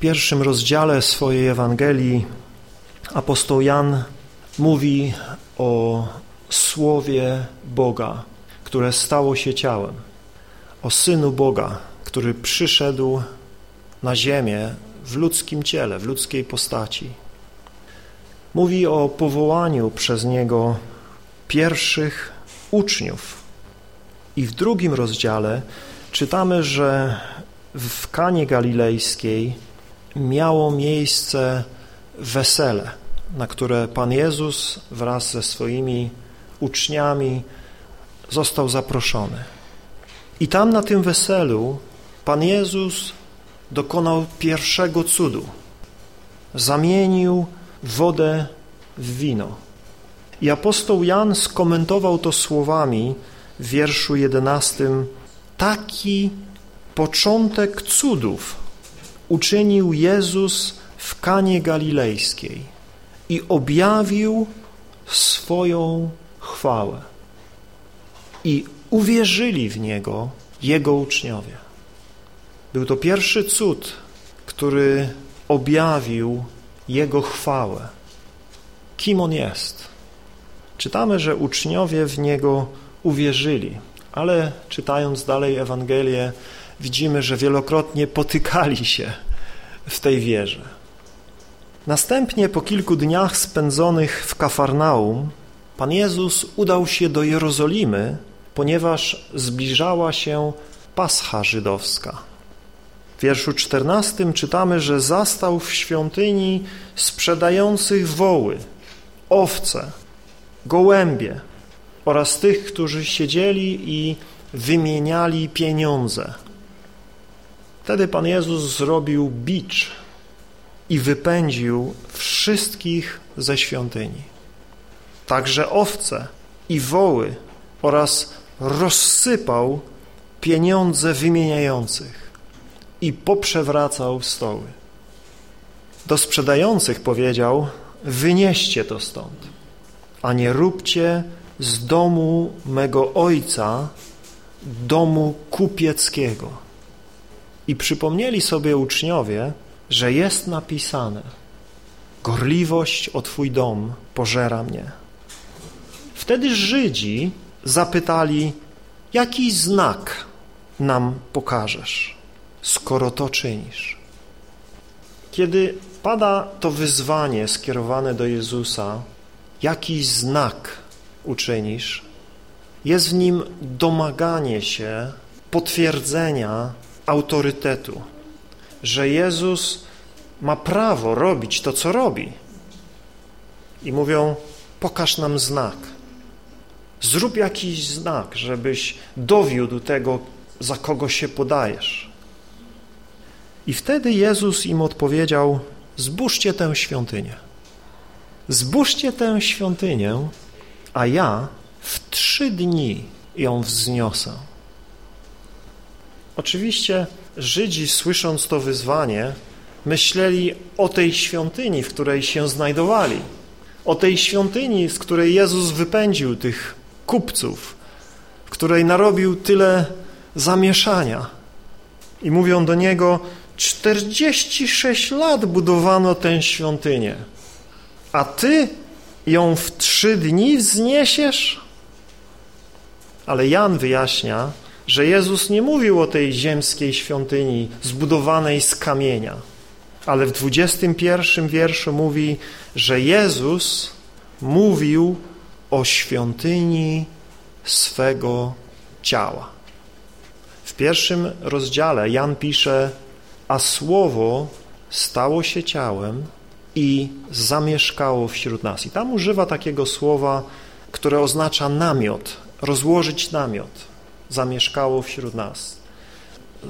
pierwszym rozdziale swojej Ewangelii apostoł Jan mówi o Słowie Boga, które stało się ciałem, o Synu Boga, który przyszedł na ziemię w ludzkim ciele, w ludzkiej postaci. Mówi o powołaniu przez Niego pierwszych uczniów. I w drugim rozdziale czytamy, że w Kanie Galilejskiej miało miejsce wesele, na które Pan Jezus wraz ze swoimi uczniami został zaproszony. I tam na tym weselu Pan Jezus dokonał pierwszego cudu. Zamienił wodę w wino. I apostoł Jan skomentował to słowami w wierszu jedenastym taki początek cudów uczynił Jezus w Kanie Galilejskiej i objawił swoją chwałę. I uwierzyli w Niego Jego uczniowie. Był to pierwszy cud, który objawił Jego chwałę. Kim On jest? Czytamy, że uczniowie w Niego uwierzyli, ale czytając dalej Ewangelię widzimy, że wielokrotnie potykali się w tej wierze. Następnie po kilku dniach spędzonych w Kafarnaum Pan Jezus udał się do Jerozolimy, ponieważ zbliżała się Pascha żydowska. W wierszu czternastym czytamy, że zastał w świątyni sprzedających woły, owce, gołębie oraz tych, którzy siedzieli i wymieniali pieniądze. Wtedy Pan Jezus zrobił bicz i wypędził wszystkich ze świątyni. Także owce i woły oraz rozsypał pieniądze wymieniających i poprzewracał stoły. Do sprzedających powiedział, wynieście to stąd, a nie róbcie z domu mego ojca domu kupieckiego. I przypomnieli sobie uczniowie, że jest napisane gorliwość o Twój dom pożera mnie. Wtedy Żydzi zapytali, jaki znak nam pokażesz, skoro to czynisz? Kiedy pada to wyzwanie skierowane do Jezusa, jaki znak uczynisz, jest w nim domaganie się potwierdzenia autorytetu, że Jezus ma prawo robić to, co robi. I mówią, pokaż nam znak. Zrób jakiś znak, żebyś dowiódł tego, za kogo się podajesz. I wtedy Jezus im odpowiedział, zbóżcie tę świątynię. Zbóżcie tę świątynię, a ja w trzy dni ją wzniosę. Oczywiście Żydzi, słysząc to wyzwanie, myśleli o tej świątyni, w której się znajdowali, o tej świątyni, z której Jezus wypędził tych kupców, w której narobił tyle zamieszania. I mówią do Niego, 46 lat budowano tę świątynię, a Ty ją w trzy dni wzniesiesz? Ale Jan wyjaśnia, że Jezus nie mówił o tej ziemskiej świątyni zbudowanej z kamienia, ale w 21 wierszu mówi, że Jezus mówił o świątyni swego ciała. W pierwszym rozdziale Jan pisze, a słowo stało się ciałem i zamieszkało wśród nas. I tam używa takiego słowa, które oznacza namiot, rozłożyć namiot. Zamieszkało wśród nas.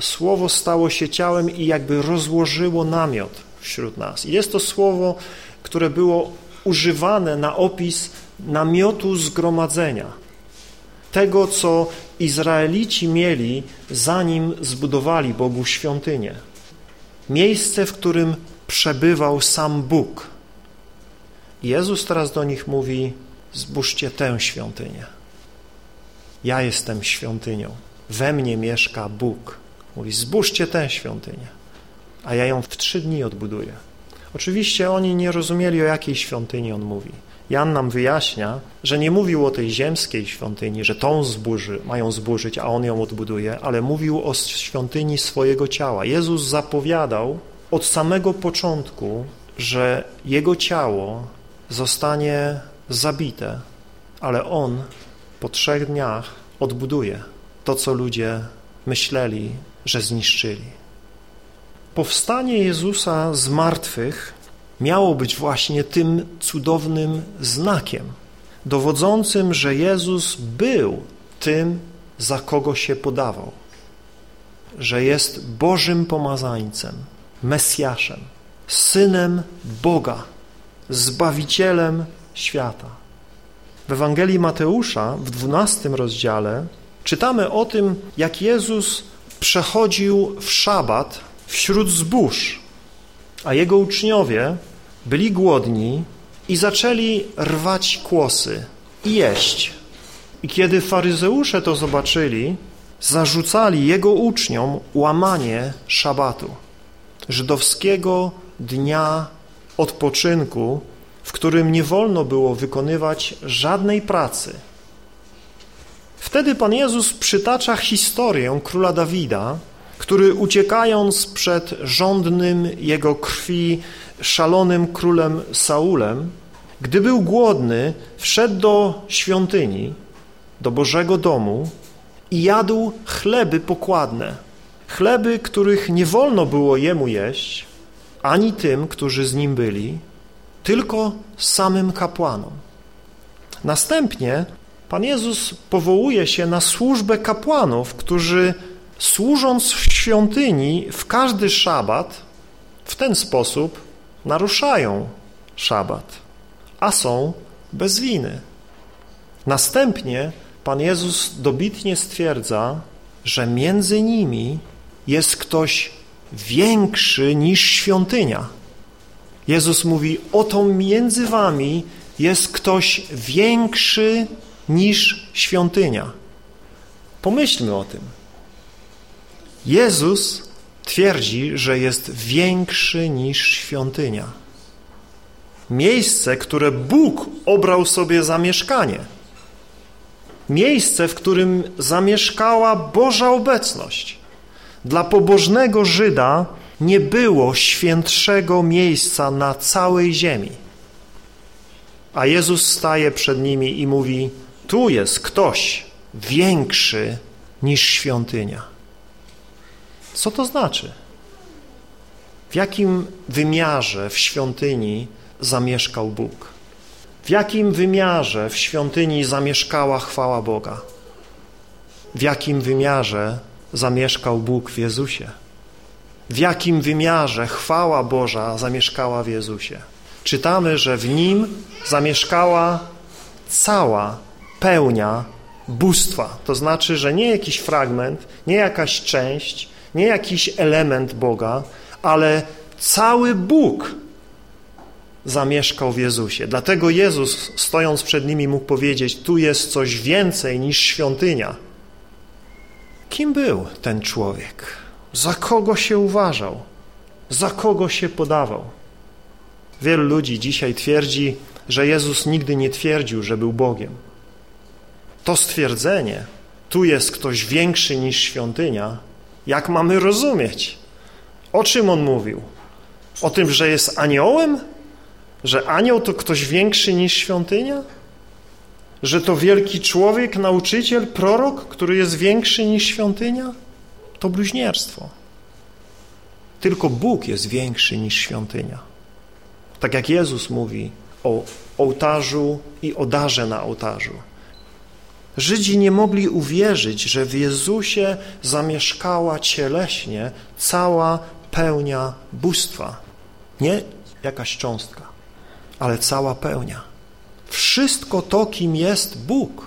Słowo stało się ciałem i jakby rozłożyło namiot wśród nas. I jest to słowo, które było używane na opis namiotu zgromadzenia. Tego, co Izraelici mieli, zanim zbudowali Bogu świątynię. Miejsce, w którym przebywał sam Bóg. Jezus teraz do nich mówi, zbóżcie tę świątynię. Ja jestem świątynią, we mnie mieszka Bóg. Mówi, zbóżcie tę świątynię. a ja ją w trzy dni odbuduję. Oczywiście oni nie rozumieli, o jakiej świątyni on mówi. Jan nam wyjaśnia, że nie mówił o tej ziemskiej świątyni, że tą zburzy, mają zburzyć, a on ją odbuduje, ale mówił o świątyni swojego ciała. Jezus zapowiadał od samego początku, że jego ciało zostanie zabite, ale on po trzech dniach odbuduje to, co ludzie myśleli, że zniszczyli. Powstanie Jezusa z martwych miało być właśnie tym cudownym znakiem, dowodzącym, że Jezus był tym, za kogo się podawał, że jest Bożym pomazańcem, Mesjaszem, Synem Boga, Zbawicielem świata. W Ewangelii Mateusza w dwunastym rozdziale czytamy o tym, jak Jezus przechodził w szabat wśród zbóż, a jego uczniowie byli głodni i zaczęli rwać kłosy i jeść. I kiedy faryzeusze to zobaczyli, zarzucali jego uczniom łamanie szabatu, żydowskiego dnia odpoczynku, w którym nie wolno było wykonywać żadnej pracy. Wtedy Pan Jezus przytacza historię króla Dawida, który uciekając przed żądnym jego krwi szalonym królem Saulem, gdy był głodny, wszedł do świątyni, do Bożego domu i jadł chleby pokładne, chleby, których nie wolno było jemu jeść, ani tym, którzy z nim byli, tylko samym kapłanom. Następnie Pan Jezus powołuje się na służbę kapłanów, którzy służąc w świątyni w każdy szabat w ten sposób naruszają szabat, a są bez winy. Następnie Pan Jezus dobitnie stwierdza, że między nimi jest ktoś większy niż świątynia. Jezus mówi, oto między wami jest ktoś większy niż świątynia. Pomyślmy o tym. Jezus twierdzi, że jest większy niż świątynia. Miejsce, które Bóg obrał sobie za mieszkanie. Miejsce, w którym zamieszkała Boża obecność. Dla pobożnego Żyda nie było świętszego miejsca na całej ziemi. A Jezus staje przed nimi i mówi, tu jest ktoś większy niż świątynia. Co to znaczy? W jakim wymiarze w świątyni zamieszkał Bóg? W jakim wymiarze w świątyni zamieszkała chwała Boga? W jakim wymiarze zamieszkał Bóg w Jezusie? W jakim wymiarze chwała Boża zamieszkała w Jezusie? Czytamy, że w Nim zamieszkała cała pełnia bóstwa. To znaczy, że nie jakiś fragment, nie jakaś część, nie jakiś element Boga, ale cały Bóg zamieszkał w Jezusie. Dlatego Jezus, stojąc przed nimi, mógł powiedzieć, tu jest coś więcej niż świątynia. Kim był ten człowiek? Za kogo się uważał? Za kogo się podawał? Wielu ludzi dzisiaj twierdzi, że Jezus nigdy nie twierdził, że był Bogiem. To stwierdzenie, tu jest ktoś większy niż świątynia, jak mamy rozumieć? O czym on mówił? O tym, że jest aniołem? Że anioł to ktoś większy niż świątynia? Że to wielki człowiek, nauczyciel, prorok, który jest większy niż świątynia? To bluźnierstwo. Tylko Bóg jest większy niż świątynia. Tak jak Jezus mówi o ołtarzu i o darze na ołtarzu. Żydzi nie mogli uwierzyć, że w Jezusie zamieszkała cieleśnie cała pełnia bóstwa. Nie jakaś cząstka, ale cała pełnia. Wszystko to, kim jest Bóg.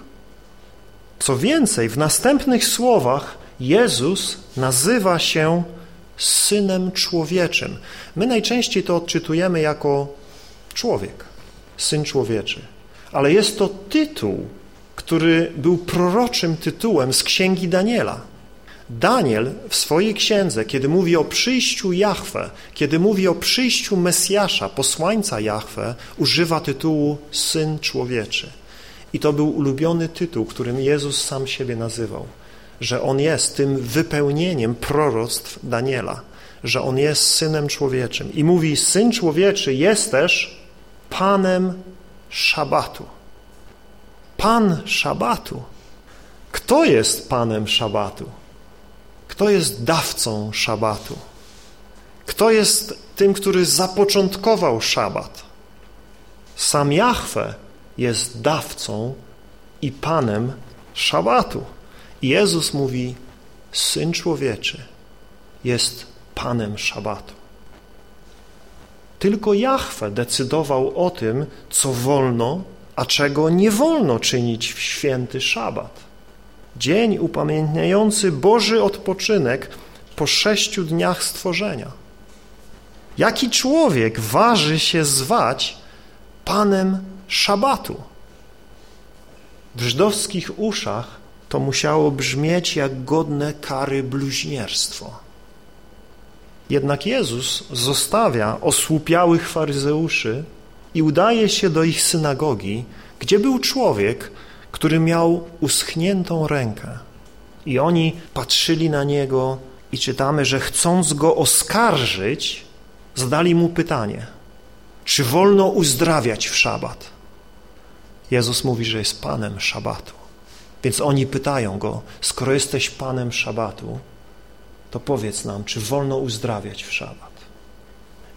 Co więcej, w następnych słowach Jezus nazywa się Synem Człowieczym. My najczęściej to odczytujemy jako człowiek, Syn Człowieczy. Ale jest to tytuł, który był proroczym tytułem z Księgi Daniela. Daniel w swojej księdze, kiedy mówi o przyjściu Jahwe, kiedy mówi o przyjściu Mesjasza, posłańca Jahwe, używa tytułu Syn Człowieczy. I to był ulubiony tytuł, którym Jezus sam siebie nazywał, że On jest tym wypełnieniem proroctw Daniela, że On jest Synem Człowieczym. I mówi, Syn Człowieczy jest też Panem Szabatu. Pan Szabatu. Kto jest Panem Szabatu? Kto jest dawcą szabatu? Kto jest tym, który zapoczątkował szabat? Sam Jahwe jest dawcą i Panem szabatu. Jezus mówi, Syn Człowieczy jest Panem szabatu. Tylko Jahwe decydował o tym, co wolno, a czego nie wolno czynić w święty szabat. Dzień upamiętniający Boży odpoczynek po sześciu dniach stworzenia. Jaki człowiek waży się zwać Panem Szabatu? W żydowskich uszach to musiało brzmieć jak godne kary bluźnierstwo. Jednak Jezus zostawia osłupiałych faryzeuszy i udaje się do ich synagogi, gdzie był człowiek, który miał uschniętą rękę. I oni patrzyli na niego i czytamy, że chcąc go oskarżyć, zadali mu pytanie, czy wolno uzdrawiać w szabat? Jezus mówi, że jest Panem szabatu. Więc oni pytają go, skoro jesteś Panem szabatu, to powiedz nam, czy wolno uzdrawiać w szabat?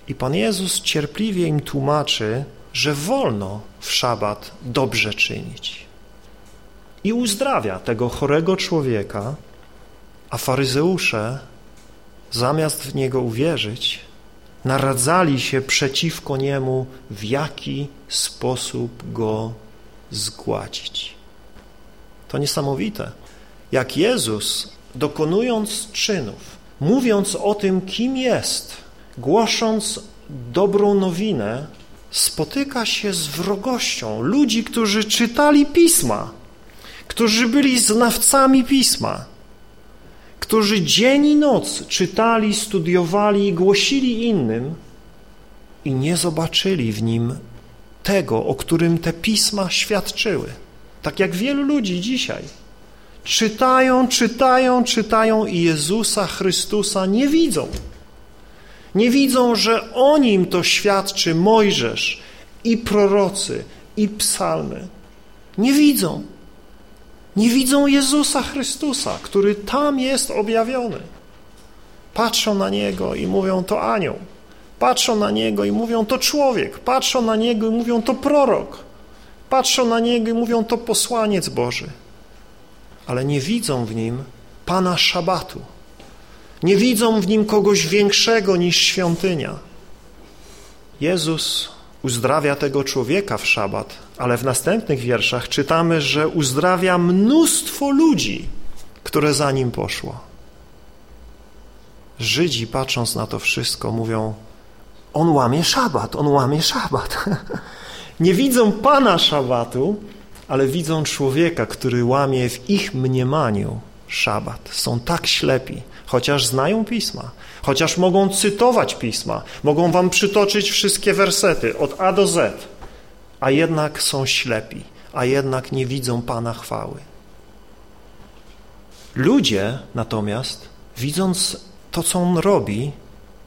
I Pan Jezus cierpliwie im tłumaczy, że wolno w szabat dobrze czynić i uzdrawia tego chorego człowieka, a faryzeusze, zamiast w niego uwierzyć, naradzali się przeciwko niemu, w jaki sposób go zgładzić. To niesamowite. Jak Jezus, dokonując czynów, mówiąc o tym, kim jest, głosząc dobrą nowinę, spotyka się z wrogością ludzi, którzy czytali Pisma, którzy byli znawcami Pisma, którzy dzień i noc czytali, studiowali i głosili innym i nie zobaczyli w nim tego, o którym te Pisma świadczyły. Tak jak wielu ludzi dzisiaj. Czytają, czytają, czytają i Jezusa Chrystusa nie widzą. Nie widzą, że o Nim to świadczy Mojżesz i prorocy i psalmy. Nie widzą. Nie widzą Jezusa Chrystusa, który tam jest objawiony. Patrzą na Niego i mówią, to anioł. Patrzą na Niego i mówią, to człowiek. Patrzą na Niego i mówią, to prorok. Patrzą na Niego i mówią, to posłaniec Boży. Ale nie widzą w Nim Pana Szabatu. Nie widzą w Nim kogoś większego niż świątynia. Jezus uzdrawia tego człowieka w szabat, ale w następnych wierszach czytamy, że uzdrawia mnóstwo ludzi, które za nim poszło. Żydzi patrząc na to wszystko mówią, on łamie szabat, on łamie szabat. Nie widzą Pana szabatu, ale widzą człowieka, który łamie w ich mniemaniu szabat. Są tak ślepi, chociaż znają Pisma, chociaż mogą cytować Pisma, mogą wam przytoczyć wszystkie wersety od A do Z, a jednak są ślepi, a jednak nie widzą Pana chwały. Ludzie natomiast, widząc to, co On robi,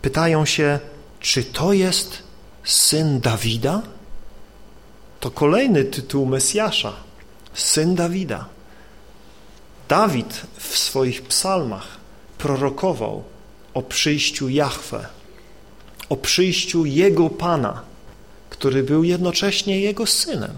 pytają się, czy to jest Syn Dawida? To kolejny tytuł Mesjasza, Syn Dawida. Dawid w swoich psalmach prorokował o przyjściu Jahwe, o przyjściu Jego Pana, który był jednocześnie Jego Synem.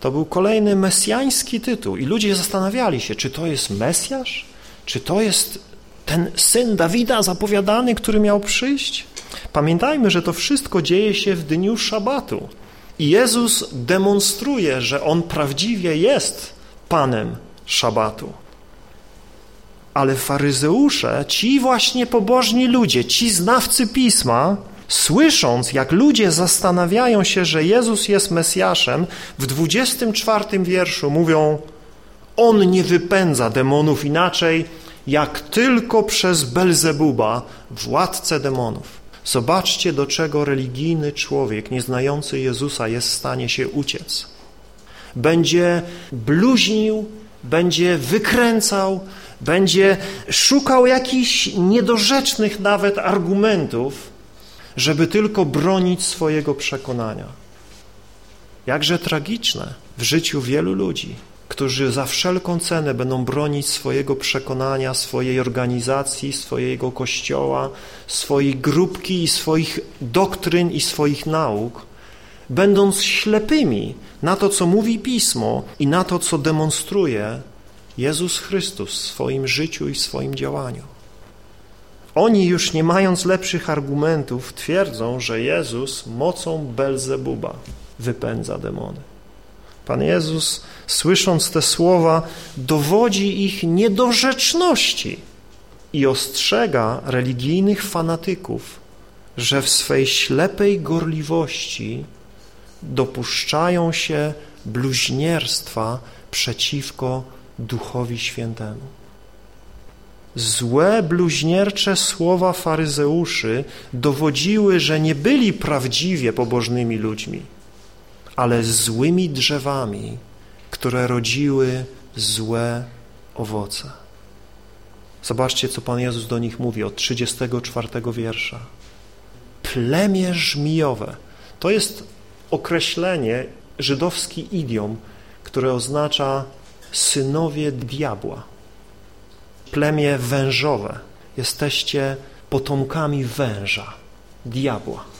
To był kolejny mesjański tytuł i ludzie zastanawiali się, czy to jest Mesjasz, czy to jest ten Syn Dawida zapowiadany, który miał przyjść. Pamiętajmy, że to wszystko dzieje się w dniu szabatu i Jezus demonstruje, że On prawdziwie jest Panem szabatu. Ale faryzeusze, ci właśnie pobożni ludzie, ci znawcy Pisma, słysząc, jak ludzie zastanawiają się, że Jezus jest Mesjaszem, w 24 wierszu mówią, On nie wypędza demonów inaczej, jak tylko przez Belzebuba, władcę demonów. Zobaczcie, do czego religijny człowiek, nieznający Jezusa, jest w stanie się uciec. Będzie bluźnił, będzie wykręcał, będzie szukał jakichś niedorzecznych nawet argumentów, żeby tylko bronić swojego przekonania. Jakże tragiczne w życiu wielu ludzi, którzy za wszelką cenę będą bronić swojego przekonania, swojej organizacji, swojego kościoła, swojej grupki i swoich doktryn i swoich nauk, będąc ślepymi na to, co mówi Pismo i na to, co demonstruje Jezus Chrystus w swoim życiu i w swoim działaniu. Oni już nie mając lepszych argumentów twierdzą, że Jezus mocą Belzebuba wypędza demony. Pan Jezus, słysząc te słowa, dowodzi ich niedorzeczności i ostrzega religijnych fanatyków, że w swej ślepej gorliwości dopuszczają się bluźnierstwa przeciwko Duchowi Świętemu. Złe, bluźniercze słowa faryzeuszy dowodziły, że nie byli prawdziwie pobożnymi ludźmi, ale złymi drzewami, które rodziły złe owoce. Zobaczcie, co Pan Jezus do nich mówi od 34 wiersza. Plemię żmijowe. To jest określenie, żydowski idiom, które oznacza synowie diabła. Plemię wężowe. Jesteście potomkami węża, diabła.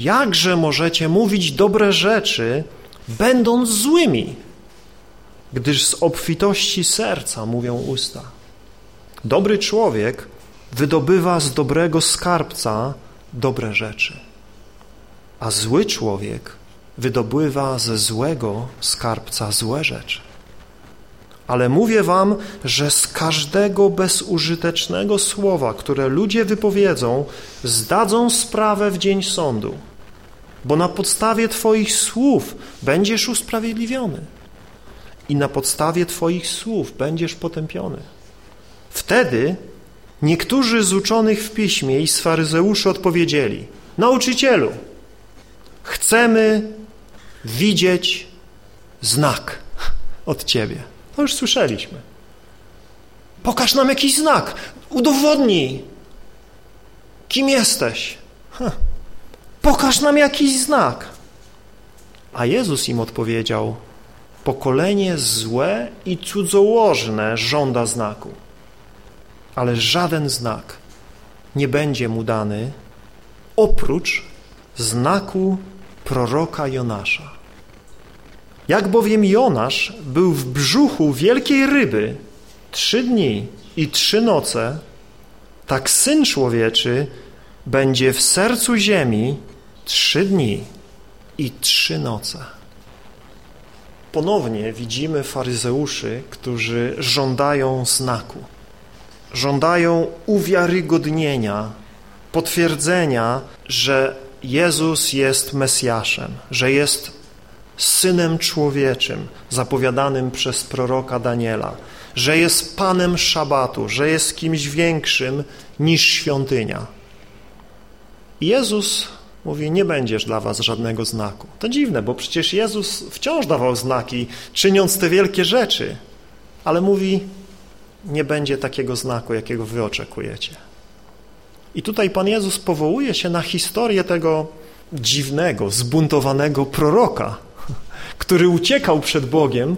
Jakże możecie mówić dobre rzeczy, będąc złymi, gdyż z obfitości serca mówią usta. Dobry człowiek wydobywa z dobrego skarbca dobre rzeczy, a zły człowiek wydobywa ze złego skarbca złe rzeczy. Ale mówię wam, że z każdego bezużytecznego słowa, które ludzie wypowiedzą, zdadzą sprawę w dzień sądu bo na podstawie Twoich słów będziesz usprawiedliwiony i na podstawie Twoich słów będziesz potępiony. Wtedy niektórzy z uczonych w piśmie i z faryzeuszy odpowiedzieli Nauczycielu, chcemy widzieć znak od Ciebie. To już słyszeliśmy. Pokaż nam jakiś znak, udowodnij, kim jesteś. Huh. Pokaż nam jakiś znak. A Jezus im odpowiedział, pokolenie złe i cudzołożne żąda znaku, ale żaden znak nie będzie mu dany oprócz znaku proroka Jonasza. Jak bowiem Jonasz był w brzuchu wielkiej ryby trzy dni i trzy noce, tak Syn Człowieczy będzie w sercu ziemi trzy dni i trzy noce. Ponownie widzimy faryzeuszy, którzy żądają znaku, żądają uwiarygodnienia, potwierdzenia, że Jezus jest Mesjaszem, że jest Synem Człowieczym zapowiadanym przez proroka Daniela, że jest Panem Szabatu, że jest kimś większym niż świątynia. Jezus Mówi, nie będziesz dla was żadnego znaku. To dziwne, bo przecież Jezus wciąż dawał znaki, czyniąc te wielkie rzeczy. Ale mówi, nie będzie takiego znaku, jakiego wy oczekujecie. I tutaj Pan Jezus powołuje się na historię tego dziwnego, zbuntowanego proroka, który uciekał przed Bogiem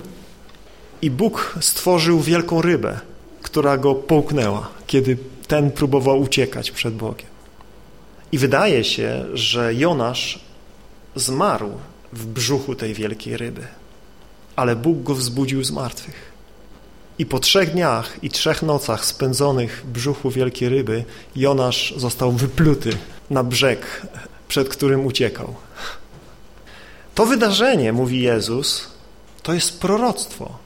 i Bóg stworzył wielką rybę, która go połknęła, kiedy ten próbował uciekać przed Bogiem. I wydaje się, że Jonasz zmarł w brzuchu tej wielkiej ryby, ale Bóg go wzbudził z martwych. I po trzech dniach i trzech nocach spędzonych w brzuchu wielkiej ryby Jonasz został wypluty na brzeg, przed którym uciekał. To wydarzenie, mówi Jezus, to jest proroctwo.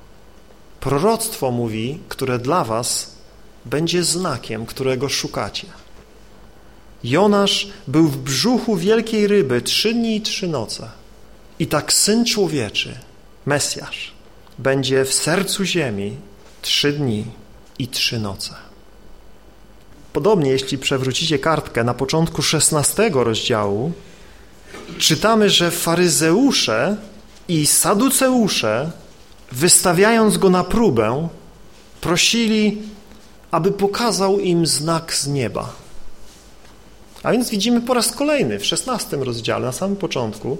Proroctwo mówi, które dla was będzie znakiem, którego szukacie. Jonasz był w brzuchu wielkiej ryby trzy dni i trzy noce. I tak Syn Człowieczy, Mesjasz, będzie w sercu ziemi trzy dni i trzy noce. Podobnie, jeśli przewrócicie kartkę na początku szesnastego rozdziału, czytamy, że faryzeusze i saduceusze, wystawiając go na próbę, prosili, aby pokazał im znak z nieba. A więc widzimy po raz kolejny w szesnastym rozdziale, na samym początku,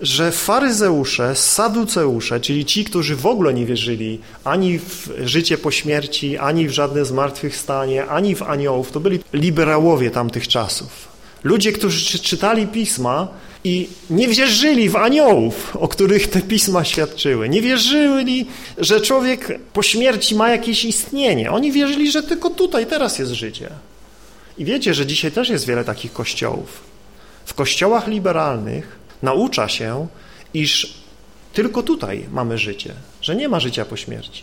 że faryzeusze, saduceusze, czyli ci, którzy w ogóle nie wierzyli ani w życie po śmierci, ani w żadne zmartwychwstanie, ani w aniołów, to byli liberałowie tamtych czasów. Ludzie, którzy czytali pisma i nie wierzyli w aniołów, o których te pisma świadczyły. Nie wierzyli, że człowiek po śmierci ma jakieś istnienie. Oni wierzyli, że tylko tutaj, teraz jest życie. I wiecie, że dzisiaj też jest wiele takich kościołów. W kościołach liberalnych naucza się, iż tylko tutaj mamy życie, że nie ma życia po śmierci.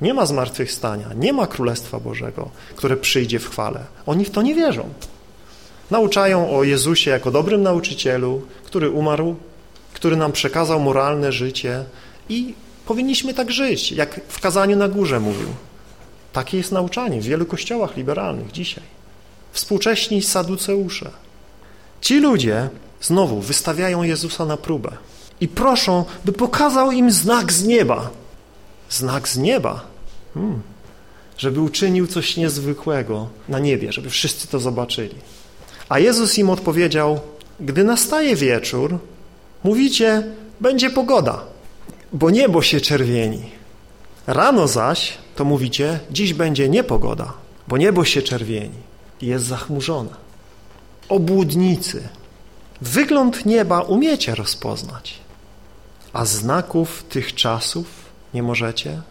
Nie ma zmartwychwstania, nie ma Królestwa Bożego, które przyjdzie w chwale. Oni w to nie wierzą. Nauczają o Jezusie jako dobrym nauczycielu, który umarł, który nam przekazał moralne życie i powinniśmy tak żyć, jak w kazaniu na górze mówił. Takie jest nauczanie w wielu kościołach liberalnych dzisiaj. Współcześni saduceusze. Ci ludzie znowu wystawiają Jezusa na próbę i proszą, by pokazał im znak z nieba. Znak z nieba? Hmm. Żeby uczynił coś niezwykłego na niebie, żeby wszyscy to zobaczyli. A Jezus im odpowiedział, gdy nastaje wieczór, mówicie, będzie pogoda, bo niebo się czerwieni. Rano zaś, to mówicie, dziś będzie niepogoda, bo niebo się czerwieni jest zachmurzone. Obłudnicy, wygląd nieba umiecie rozpoznać, a znaków tych czasów nie możecie?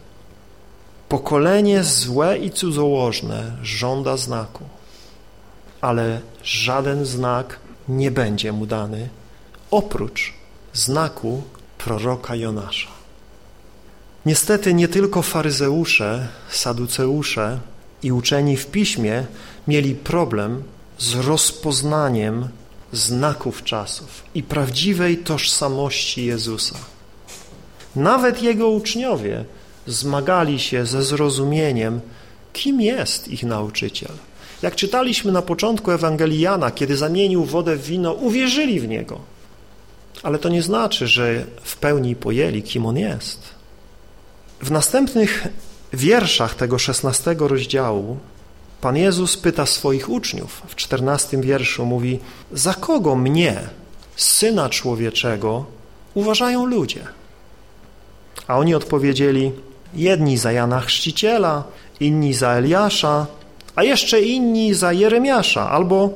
Pokolenie złe i cudzołożne żąda znaku ale żaden znak nie będzie mu dany oprócz znaku proroka Jonasza. Niestety nie tylko faryzeusze, saduceusze i uczeni w piśmie mieli problem z rozpoznaniem znaków czasów i prawdziwej tożsamości Jezusa. Nawet Jego uczniowie zmagali się ze zrozumieniem, kim jest ich nauczyciel. Jak czytaliśmy na początku Ewangelii Jana, kiedy zamienił wodę w wino, uwierzyli w Niego. Ale to nie znaczy, że w pełni pojęli, kim On jest. W następnych wierszach tego szesnastego rozdziału Pan Jezus pyta swoich uczniów. W czternastym wierszu mówi, za kogo mnie, Syna Człowieczego, uważają ludzie? A oni odpowiedzieli, jedni za Jana Chrzciciela, inni za Eliasza, a jeszcze inni za Jeremiasza albo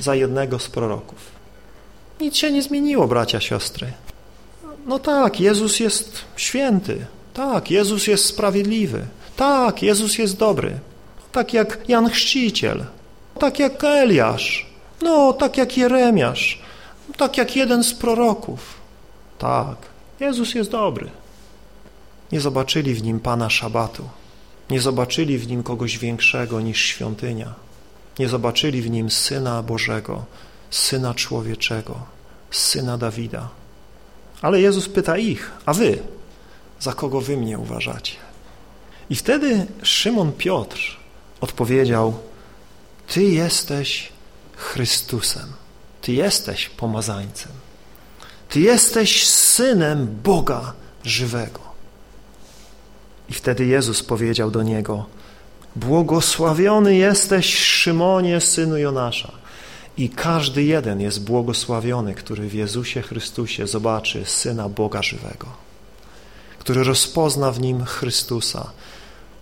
za jednego z proroków. Nic się nie zmieniło, bracia, siostry. No tak, Jezus jest święty. Tak, Jezus jest sprawiedliwy. Tak, Jezus jest dobry. Tak jak Jan Chrzciciel. Tak jak Eliasz. No, tak jak Jeremiasz. Tak jak jeden z proroków. Tak, Jezus jest dobry. Nie zobaczyli w nim Pana Szabatu. Nie zobaczyli w nim kogoś większego niż świątynia. Nie zobaczyli w nim Syna Bożego, Syna Człowieczego, Syna Dawida. Ale Jezus pyta ich, a wy, za kogo wy mnie uważacie? I wtedy Szymon Piotr odpowiedział, Ty jesteś Chrystusem, Ty jesteś pomazańcem, Ty jesteś Synem Boga żywego. I wtedy Jezus powiedział do niego, błogosławiony jesteś Szymonie, synu Jonasza. I każdy jeden jest błogosławiony, który w Jezusie Chrystusie zobaczy Syna Boga żywego, który rozpozna w Nim Chrystusa,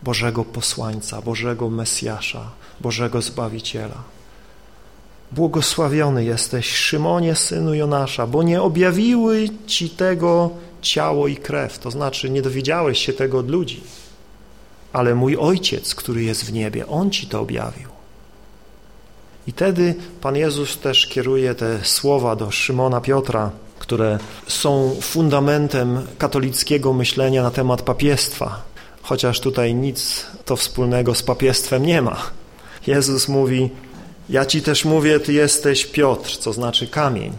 Bożego posłańca, Bożego Mesjasza, Bożego Zbawiciela. Błogosławiony jesteś, Szymonie, synu Jonasza, bo nie objawiły Ci tego ciało i krew, to znaczy nie dowiedziałeś się tego od ludzi, ale mój Ojciec, który jest w niebie, On Ci to objawił. I wtedy Pan Jezus też kieruje te słowa do Szymona Piotra, które są fundamentem katolickiego myślenia na temat papiestwa, chociaż tutaj nic to wspólnego z papiestwem nie ma. Jezus mówi, ja Ci też mówię, Ty jesteś Piotr, co znaczy kamień,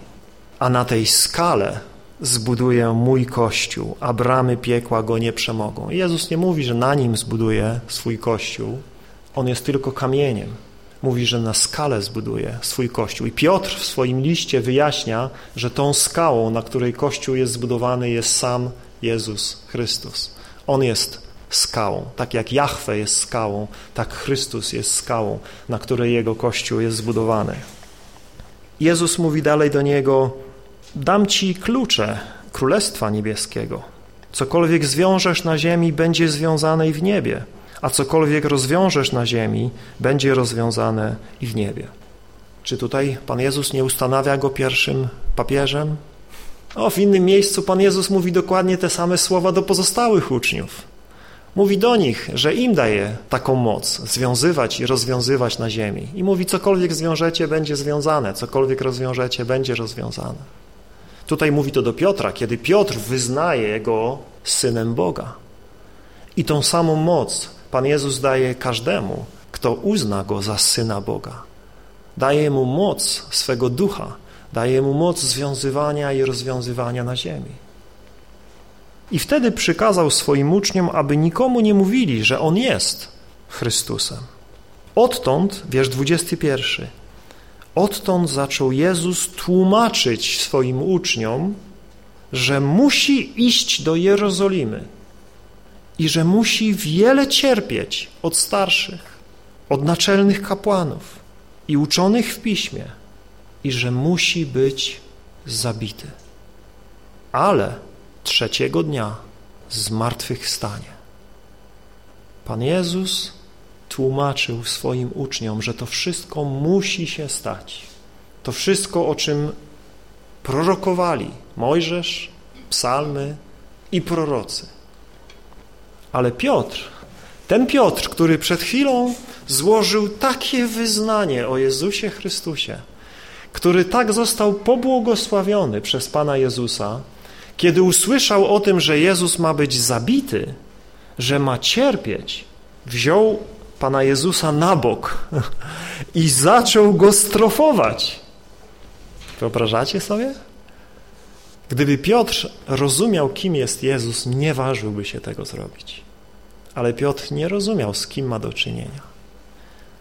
a na tej skale zbuduję mój kościół, a bramy piekła go nie przemogą. Jezus nie mówi, że na nim zbuduje swój kościół, on jest tylko kamieniem. Mówi, że na skalę zbuduje swój kościół. I Piotr w swoim liście wyjaśnia, że tą skałą, na której kościół jest zbudowany, jest sam Jezus Chrystus. On jest skałą. Tak jak Jahwe jest skałą, tak Chrystus jest skałą, na której Jego Kościół jest zbudowany. Jezus mówi dalej do niego, dam Ci klucze Królestwa Niebieskiego. Cokolwiek zwiążesz na ziemi, będzie związane i w niebie, a cokolwiek rozwiążesz na ziemi, będzie rozwiązane i w niebie. Czy tutaj Pan Jezus nie ustanawia go pierwszym papieżem? O, w innym miejscu Pan Jezus mówi dokładnie te same słowa do pozostałych uczniów. Mówi do nich, że im daje taką moc związywać i rozwiązywać na ziemi. I mówi, cokolwiek zwiążecie, będzie związane, cokolwiek rozwiążecie, będzie rozwiązane. Tutaj mówi to do Piotra, kiedy Piotr wyznaje go synem Boga. I tą samą moc Pan Jezus daje każdemu, kto uzna go za syna Boga. Daje mu moc swego ducha, daje mu moc związywania i rozwiązywania na ziemi. I wtedy przykazał swoim uczniom, aby nikomu nie mówili, że On jest Chrystusem. Odtąd, wiersz 21, odtąd zaczął Jezus tłumaczyć swoim uczniom, że musi iść do Jerozolimy i że musi wiele cierpieć od starszych, od naczelnych kapłanów i uczonych w piśmie i że musi być zabity. Ale trzeciego dnia zmartwychwstanie. Pan Jezus tłumaczył swoim uczniom, że to wszystko musi się stać. To wszystko, o czym prorokowali Mojżesz, psalmy i prorocy. Ale Piotr, ten Piotr, który przed chwilą złożył takie wyznanie o Jezusie Chrystusie, który tak został pobłogosławiony przez Pana Jezusa, kiedy usłyszał o tym, że Jezus ma być zabity, że ma cierpieć, wziął Pana Jezusa na bok i zaczął go strofować. Wyobrażacie sobie? Gdyby Piotr rozumiał, kim jest Jezus, nie ważyłby się tego zrobić. Ale Piotr nie rozumiał, z kim ma do czynienia.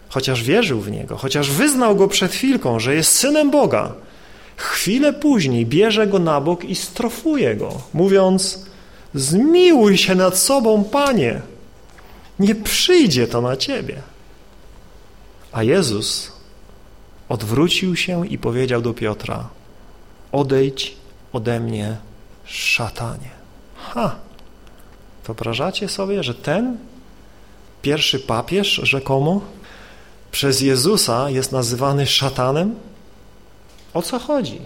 Chociaż wierzył w Niego, chociaż wyznał Go przed chwilką, że jest Synem Boga, Chwilę później bierze go na bok i strofuje go, mówiąc zmiłuj się nad sobą, Panie, nie przyjdzie to na Ciebie. A Jezus odwrócił się i powiedział do Piotra odejdź ode mnie, szatanie. Ha! Wyobrażacie sobie, że ten pierwszy papież rzekomo przez Jezusa jest nazywany szatanem? O co chodzi?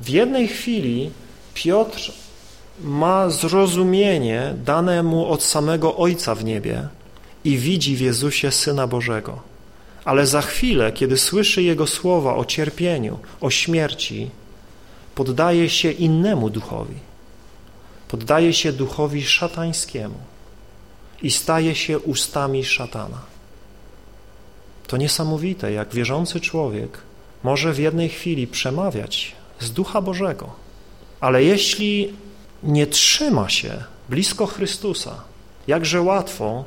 W jednej chwili Piotr ma zrozumienie dane mu od samego Ojca w niebie i widzi w Jezusie Syna Bożego. Ale za chwilę, kiedy słyszy Jego słowa o cierpieniu, o śmierci, poddaje się innemu duchowi. Poddaje się duchowi szatańskiemu i staje się ustami szatana. To niesamowite, jak wierzący człowiek może w jednej chwili przemawiać z Ducha Bożego, ale jeśli nie trzyma się blisko Chrystusa, jakże łatwo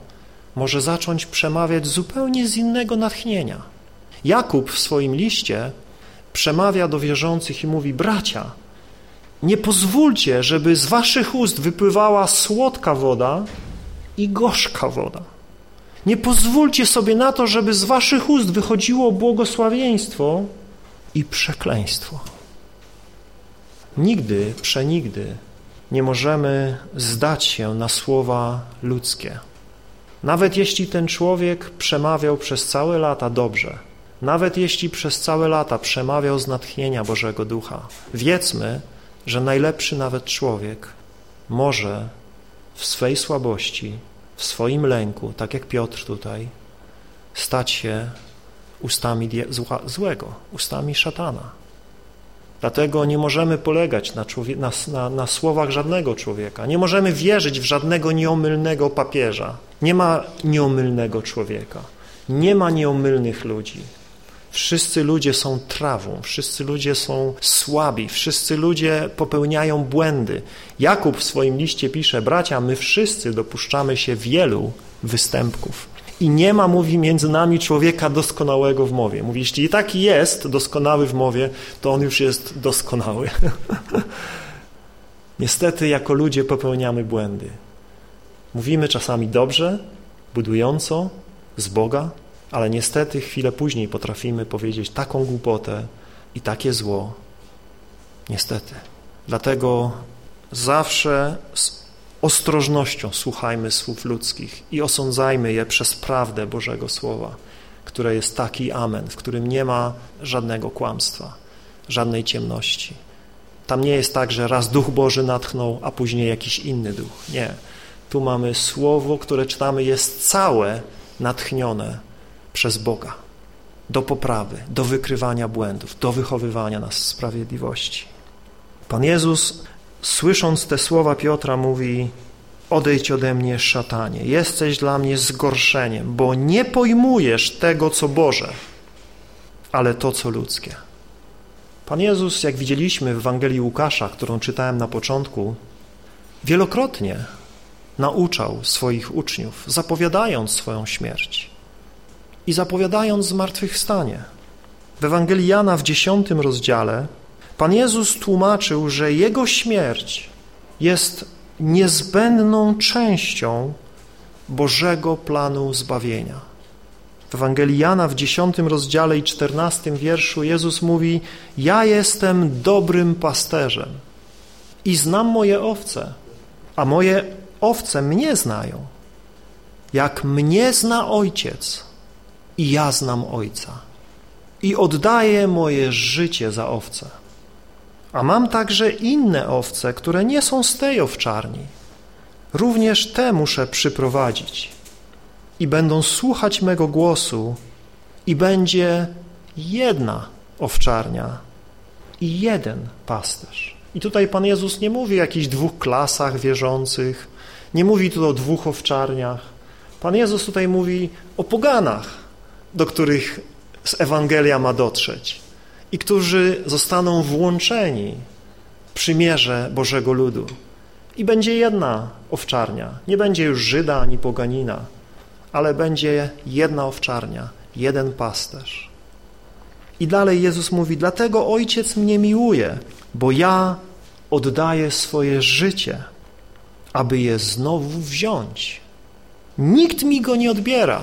może zacząć przemawiać zupełnie z innego natchnienia. Jakub w swoim liście przemawia do wierzących i mówi, bracia, nie pozwólcie, żeby z waszych ust wypływała słodka woda i gorzka woda. Nie pozwólcie sobie na to, żeby z waszych ust wychodziło błogosławieństwo i przekleństwo. Nigdy, przenigdy nie możemy zdać się na słowa ludzkie. Nawet jeśli ten człowiek przemawiał przez całe lata dobrze, nawet jeśli przez całe lata przemawiał z natchnienia Bożego Ducha, wiedzmy, że najlepszy nawet człowiek może w swej słabości, w swoim lęku, tak jak Piotr tutaj, stać się ustami złego, ustami szatana. Dlatego nie możemy polegać na, na, na, słowach żadnego człowieka. Nie możemy wierzyć w żadnego nieomylnego papieża. Nie ma nieomylnego człowieka. Nie ma nieomylnych ludzi. Wszyscy ludzie są trawą, wszyscy ludzie są słabi, wszyscy ludzie popełniają błędy. Jakub w swoim liście pisze, bracia, my wszyscy dopuszczamy się wielu występków. I nie ma, mówi, między nami człowieka doskonałego w mowie. Mówi, jeśli taki jest doskonały w mowie, to on już jest doskonały. Niestety, jako ludzie popełniamy błędy. Mówimy czasami dobrze, budująco, z Boga, ale niestety chwilę później potrafimy powiedzieć taką głupotę i takie zło. Niestety. Dlatego zawsze z ostrożnością słuchajmy słów ludzkich i osądzajmy je przez prawdę Bożego Słowa, które jest taki amen, w którym nie ma żadnego kłamstwa, żadnej ciemności. Tam nie jest tak, że raz Duch Boży natchnął, a później jakiś inny duch. Nie. Tu mamy słowo, które czytamy, jest całe natchnione przez Boga do poprawy, do wykrywania błędów, do wychowywania nas w sprawiedliwości. Pan Jezus, słysząc te słowa Piotra, mówi odejdź ode mnie, szatanie, jesteś dla mnie zgorszeniem, bo nie pojmujesz tego, co Boże, ale to, co ludzkie. Pan Jezus, jak widzieliśmy w Ewangelii Łukasza, którą czytałem na początku, wielokrotnie nauczał swoich uczniów, zapowiadając swoją śmierć i zapowiadając zmartwychwstanie. W Ewangelii Jana w dziesiątym rozdziale Pan Jezus tłumaczył, że Jego śmierć jest niezbędną częścią Bożego planu zbawienia. W Ewangelii Jana w dziesiątym rozdziale i czternastym wierszu Jezus mówi Ja jestem dobrym pasterzem i znam moje owce, a moje owce mnie znają. Jak mnie zna Ojciec i ja znam Ojca i oddaję moje życie za owce. A mam także inne owce, które nie są z tej owczarni. Również te muszę przyprowadzić i będą słuchać mego głosu i będzie jedna owczarnia i jeden pasterz. I tutaj Pan Jezus nie mówi o jakichś dwóch klasach wierzących, nie mówi tu o dwóch owczarniach. Pan Jezus tutaj mówi o poganach, do których z Ewangelia ma dotrzeć i którzy zostaną włączeni w przymierze Bożego Ludu. I będzie jedna owczarnia. Nie będzie już Żyda ani poganina, ale będzie jedna owczarnia, jeden pasterz. I dalej Jezus mówi, dlatego Ojciec mnie miłuje, bo ja oddaję swoje życie, aby je znowu wziąć. Nikt mi go nie odbiera,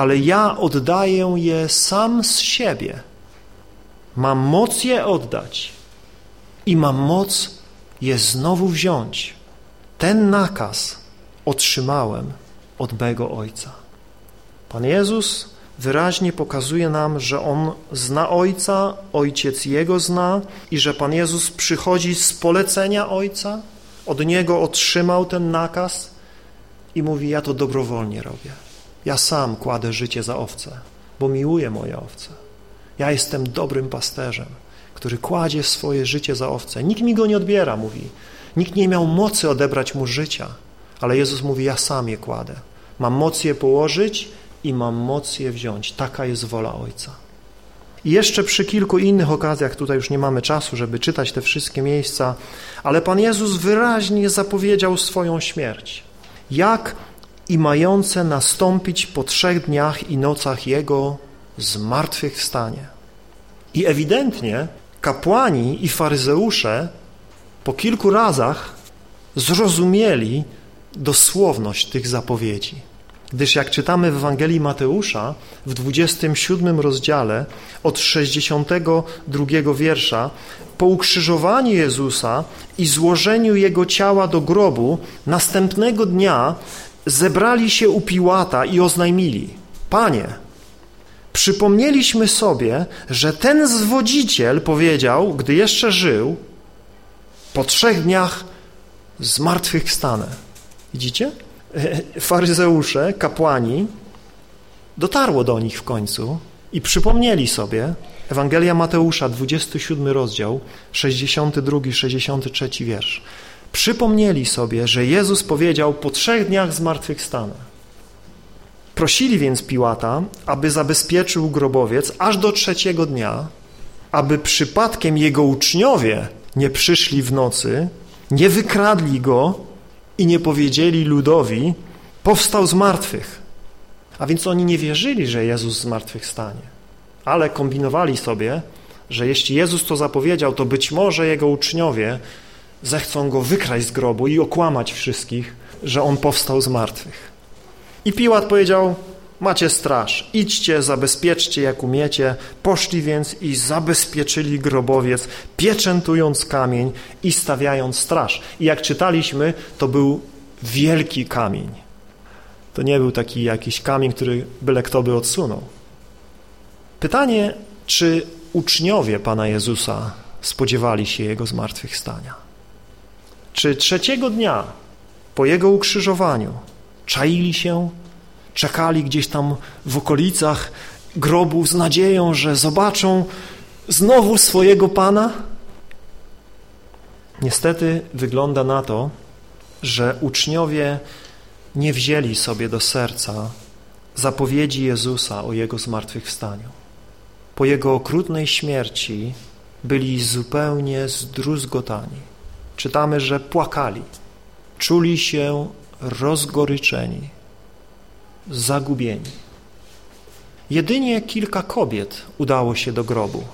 ale ja oddaję je sam z siebie. Mam moc je oddać i mam moc je znowu wziąć. Ten nakaz otrzymałem od mego Ojca. Pan Jezus wyraźnie pokazuje nam, że On zna Ojca, Ojciec Jego zna i że Pan Jezus przychodzi z polecenia Ojca, od Niego otrzymał ten nakaz i mówi, ja to dobrowolnie robię. Ja sam kładę życie za owce, bo miłuję moje owce. Ja jestem dobrym pasterzem, który kładzie swoje życie za owce. Nikt mi go nie odbiera, mówi. Nikt nie miał mocy odebrać mu życia, ale Jezus mówi, ja sam je kładę. Mam moc je położyć i mam moc je wziąć. Taka jest wola Ojca. I jeszcze przy kilku innych okazjach, tutaj już nie mamy czasu, żeby czytać te wszystkie miejsca, ale Pan Jezus wyraźnie zapowiedział swoją śmierć. Jak i mające nastąpić po trzech dniach i nocach Jego zmartwychwstanie. I ewidentnie kapłani i faryzeusze po kilku razach zrozumieli dosłowność tych zapowiedzi. Gdyż jak czytamy w Ewangelii Mateusza w 27 rozdziale od 62 wiersza po ukrzyżowaniu Jezusa i złożeniu Jego ciała do grobu następnego dnia zebrali się u Piłata i oznajmili Panie, przypomnieliśmy sobie, że ten zwodziciel powiedział, gdy jeszcze żył, po trzech dniach zmartwychwstanę. Widzicie? faryzeusze, kapłani, dotarło do nich w końcu i przypomnieli sobie, Ewangelia Mateusza, 27 rozdział, 62, 63 wiersz. Przypomnieli sobie, że Jezus powiedział, po trzech dniach zmartwychwstanę. Prosili więc Piłata, aby zabezpieczył grobowiec aż do trzeciego dnia, aby przypadkiem jego uczniowie nie przyszli w nocy, nie wykradli go i nie powiedzieli ludowi, powstał z martwych. A więc oni nie wierzyli, że Jezus z martwych stanie, ale kombinowali sobie, że jeśli Jezus to zapowiedział, to być może jego uczniowie zechcą go wykraść z grobu i okłamać wszystkich, że on powstał z martwych. I Piłat powiedział, macie straż, idźcie, zabezpieczcie jak umiecie. Poszli więc i zabezpieczyli grobowiec, pieczętując kamień i stawiając straż. I jak czytaliśmy, to był wielki kamień. To nie był taki jakiś kamień, który byle kto by odsunął. Pytanie, czy uczniowie Pana Jezusa spodziewali się Jego zmartwychwstania? Czy trzeciego dnia po Jego ukrzyżowaniu czaili się, czekali gdzieś tam w okolicach grobu z nadzieją, że zobaczą znowu swojego Pana? Niestety wygląda na to, że uczniowie nie wzięli sobie do serca zapowiedzi Jezusa o Jego zmartwychwstaniu. Po Jego okrutnej śmierci byli zupełnie zdruzgotani. Czytamy, że płakali, czuli się rozgoryczeni, zagubieni. Jedynie kilka kobiet udało się do grobu.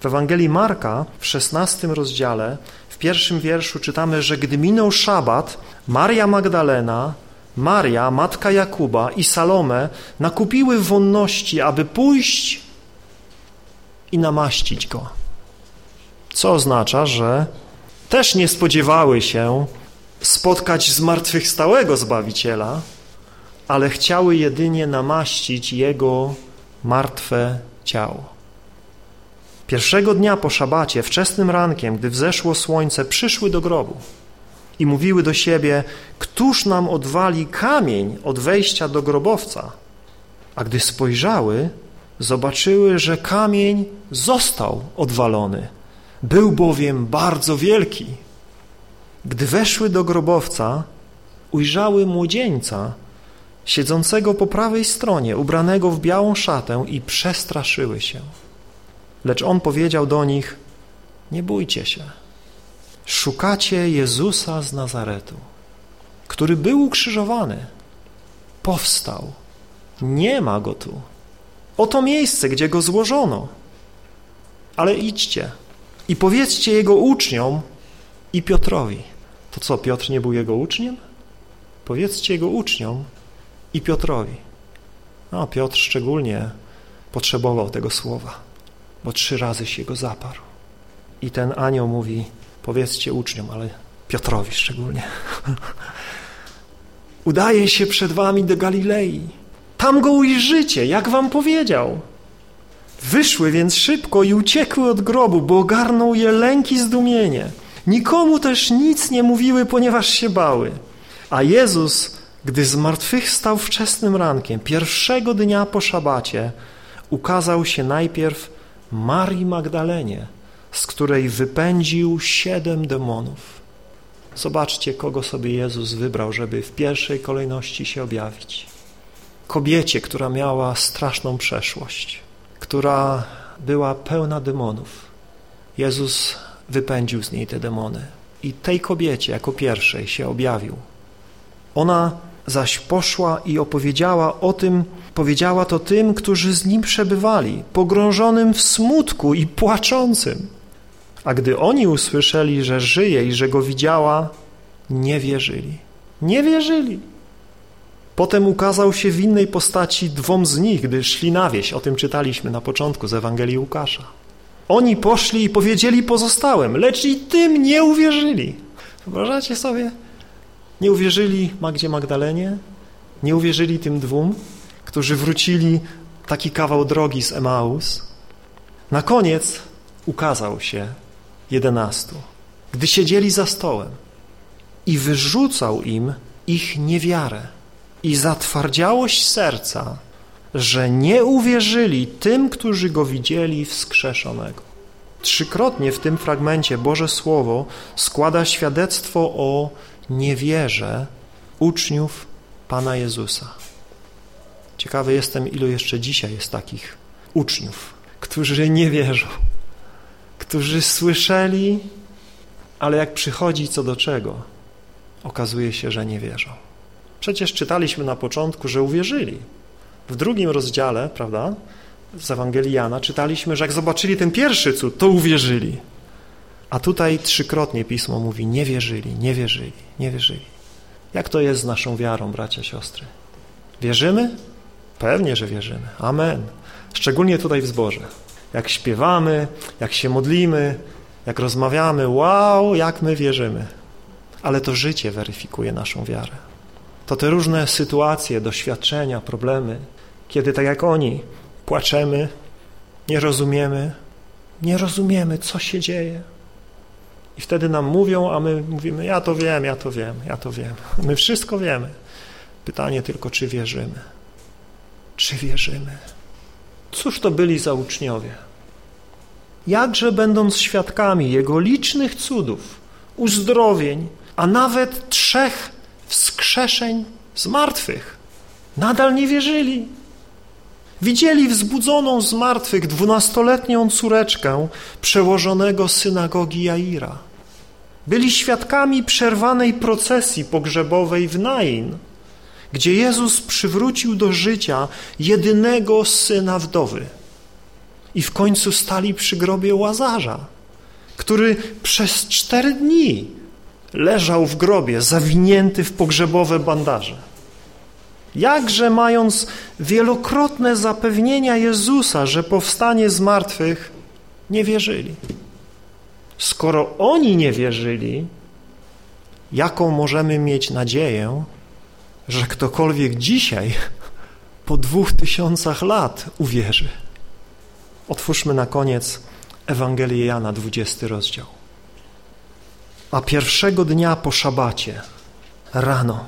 W Ewangelii Marka w szesnastym rozdziale, w pierwszym wierszu czytamy, że gdy minął szabat, Maria Magdalena, Maria, matka Jakuba i Salome nakupiły wonności, aby pójść i namaścić go. Co oznacza, że też nie spodziewały się spotkać zmartwychwstałego Zbawiciela, ale chciały jedynie namaścić Jego martwe ciało. Pierwszego dnia po szabacie, wczesnym rankiem, gdy wzeszło słońce, przyszły do grobu i mówiły do siebie, któż nam odwali kamień od wejścia do grobowca? A gdy spojrzały, zobaczyły, że kamień został odwalony. Był bowiem bardzo wielki. Gdy weszły do grobowca, ujrzały młodzieńca, siedzącego po prawej stronie, ubranego w białą szatę i przestraszyły się. Lecz on powiedział do nich, nie bójcie się, szukacie Jezusa z Nazaretu, który był ukrzyżowany, powstał, nie ma go tu. Oto miejsce, gdzie go złożono. Ale idźcie i powiedzcie jego uczniom i Piotrowi. To co, Piotr nie był jego uczniem? Powiedzcie jego uczniom i Piotrowi. No, Piotr szczególnie potrzebował tego słowa, bo trzy razy się go zaparł. I ten anioł mówi, powiedzcie uczniom, ale Piotrowi szczególnie. Udaje się przed wami do Galilei. Tam go ujrzycie, jak wam powiedział. Wyszły więc szybko i uciekły od grobu, bo ogarnął je lęk i zdumienie. Nikomu też nic nie mówiły, ponieważ się bały. A Jezus, gdy zmartwychwstał wczesnym rankiem, pierwszego dnia po szabacie, ukazał się najpierw Marii Magdalenie, z której wypędził siedem demonów. Zobaczcie, kogo sobie Jezus wybrał, żeby w pierwszej kolejności się objawić. Kobiecie, która miała straszną przeszłość, która była pełna demonów. Jezus wypędził z niej te demony i tej kobiecie jako pierwszej się objawił. Ona zaś poszła i opowiedziała o tym, powiedziała to tym, którzy z nim przebywali, pogrążonym w smutku i płaczącym. A gdy oni usłyszeli, że żyje i że go widziała, nie wierzyli. Nie wierzyli. Potem ukazał się w innej postaci dwom z nich, gdy szli na wieś. O tym czytaliśmy na początku z Ewangelii Łukasza. Oni poszli i powiedzieli pozostałym, lecz i tym nie uwierzyli. Wyobrażacie sobie? Nie uwierzyli Magdzie Magdalenie, nie uwierzyli tym dwóm, którzy wrócili taki kawał drogi z Emaus. Na koniec ukazał się jedenastu, gdy siedzieli za stołem i wyrzucał im ich niewiarę i zatwardziałość serca, że nie uwierzyli tym, którzy go widzieli wskrzeszonego. Trzykrotnie w tym fragmencie Boże Słowo składa świadectwo o niewierze uczniów Pana Jezusa. Ciekawy jestem, ilu jeszcze dzisiaj jest takich uczniów, którzy nie wierzą, którzy słyszeli, ale jak przychodzi co do czego, okazuje się, że nie wierzą. Przecież czytaliśmy na początku, że uwierzyli. W drugim rozdziale, prawda, z Ewangelii Jana czytaliśmy, że jak zobaczyli ten pierwszy cud, to uwierzyli. A tutaj trzykrotnie Pismo mówi, nie wierzyli, nie wierzyli, nie wierzyli. Jak to jest z naszą wiarą, bracia, siostry? Wierzymy? Pewnie, że wierzymy. Amen. Szczególnie tutaj w zborze. Jak śpiewamy, jak się modlimy, jak rozmawiamy, wow, jak my wierzymy. Ale to życie weryfikuje naszą wiarę. To te różne sytuacje, doświadczenia, problemy, kiedy tak jak oni płaczemy, nie rozumiemy, nie rozumiemy, co się dzieje. I wtedy nam mówią, a my mówimy, ja to wiem, ja to wiem, ja to wiem. My wszystko wiemy. Pytanie tylko, czy wierzymy. Czy wierzymy? Cóż to byli za uczniowie? Jakże będąc świadkami Jego licznych cudów, uzdrowień, a nawet trzech wskrzeszeń z martwych, nadal nie wierzyli. Widzieli wzbudzoną z martwych dwunastoletnią córeczkę przełożonego synagogi Jaira. Byli świadkami przerwanej procesji pogrzebowej w Nain, gdzie Jezus przywrócił do życia jedynego syna wdowy. I w końcu stali przy grobie Łazarza, który przez cztery dni leżał w grobie, zawinięty w pogrzebowe bandaże. Jakże mając wielokrotne zapewnienia Jezusa, że powstanie z martwych, nie wierzyli. Skoro oni nie wierzyli, jaką możemy mieć nadzieję, że ktokolwiek dzisiaj, po dwóch tysiącach lat, uwierzy? Otwórzmy na koniec Ewangelię Jana, 20 rozdział. A pierwszego dnia po szabacie, rano,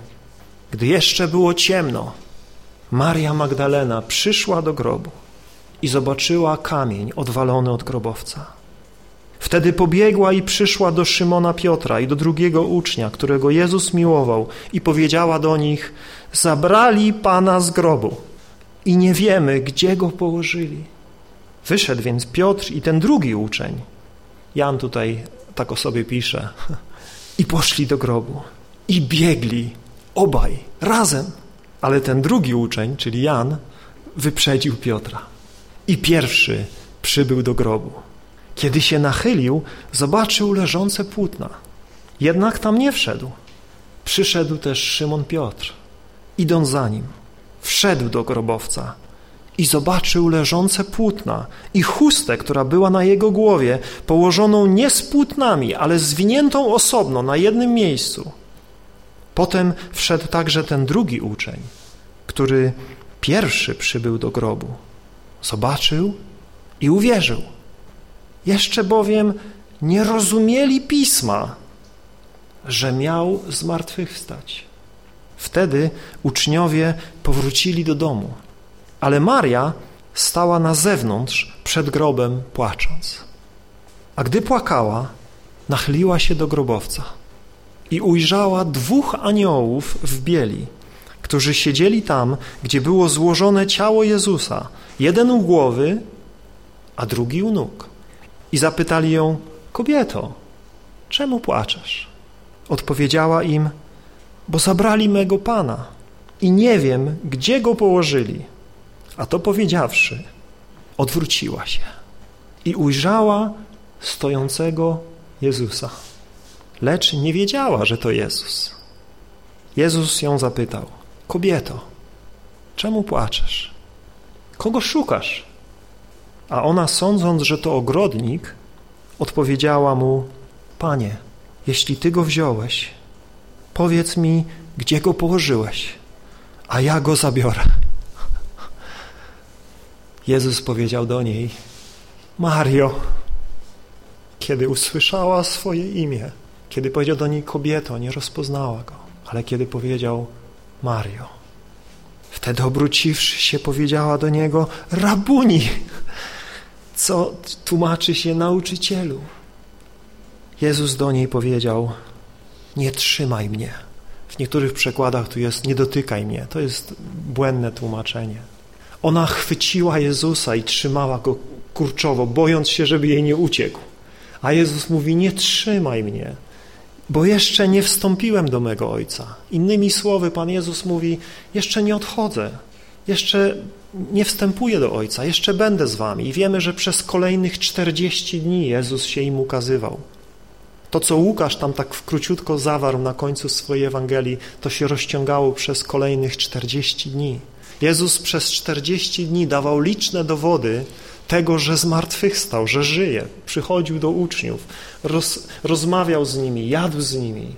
gdy jeszcze było ciemno, Maria Magdalena przyszła do grobu i zobaczyła kamień odwalony od grobowca. Wtedy pobiegła i przyszła do Szymona Piotra i do drugiego ucznia, którego Jezus miłował i powiedziała do nich, zabrali Pana z grobu i nie wiemy, gdzie go położyli. Wyszedł więc Piotr i ten drugi uczeń. Jan tutaj tak o sobie pisze. I poszli do grobu i biegli obaj, razem. Ale ten drugi uczeń, czyli Jan, wyprzedził Piotra. I pierwszy przybył do grobu. Kiedy się nachylił, zobaczył leżące płótna. Jednak tam nie wszedł. Przyszedł też Szymon Piotr. Idąc za nim, wszedł do grobowca i zobaczył leżące płótna i chustę, która była na jego głowie, położoną nie z płótnami, ale zwiniętą osobno na jednym miejscu. Potem wszedł także ten drugi uczeń, który pierwszy przybył do grobu. Zobaczył i uwierzył. Jeszcze bowiem nie rozumieli pisma, że miał zmartwychwstać. Wtedy uczniowie powrócili do domu, ale Maria stała na zewnątrz przed grobem płacząc. A gdy płakała, nachyliła się do grobowca i ujrzała dwóch aniołów w bieli, którzy siedzieli tam, gdzie było złożone ciało Jezusa, jeden u głowy, a drugi u nóg. I zapytali ją, kobieto, czemu płaczesz? Odpowiedziała im, bo zabrali mego Pana i nie wiem, gdzie go położyli. A to powiedziawszy, odwróciła się i ujrzała stojącego Jezusa lecz nie wiedziała, że to Jezus. Jezus ją zapytał, kobieto, czemu płaczesz? Kogo szukasz? A ona, sądząc, że to ogrodnik, odpowiedziała mu, Panie, jeśli Ty go wziąłeś, powiedz mi, gdzie go położyłeś, a ja go zabiorę. Jezus powiedział do niej, Mario, kiedy usłyszała swoje imię, kiedy powiedział do niej kobieto, nie rozpoznała go, ale kiedy powiedział Mario, wtedy obróciwszy się powiedziała do niego rabuni, co tłumaczy się nauczycielu. Jezus do niej powiedział, nie trzymaj mnie w niektórych przekładach tu jest nie dotykaj mnie. To jest błędne tłumaczenie. Ona chwyciła Jezusa i trzymała go kurczowo, bojąc się, żeby jej nie uciekł. A Jezus mówi, nie trzymaj mnie, bo jeszcze nie wstąpiłem do mego Ojca. Innymi słowy, Pan Jezus mówi, jeszcze nie odchodzę, jeszcze nie wstępuję do Ojca, jeszcze będę z wami. I wiemy, że przez kolejnych 40 dni Jezus się im ukazywał. To, co Łukasz tam tak króciutko zawarł na końcu swojej Ewangelii, to się rozciągało przez kolejnych 40 dni. Jezus przez 40 dni dawał liczne dowody tego, że zmartwychwstał, że żyje. Przychodził do uczniów, roz, rozmawiał z nimi, jadł z nimi.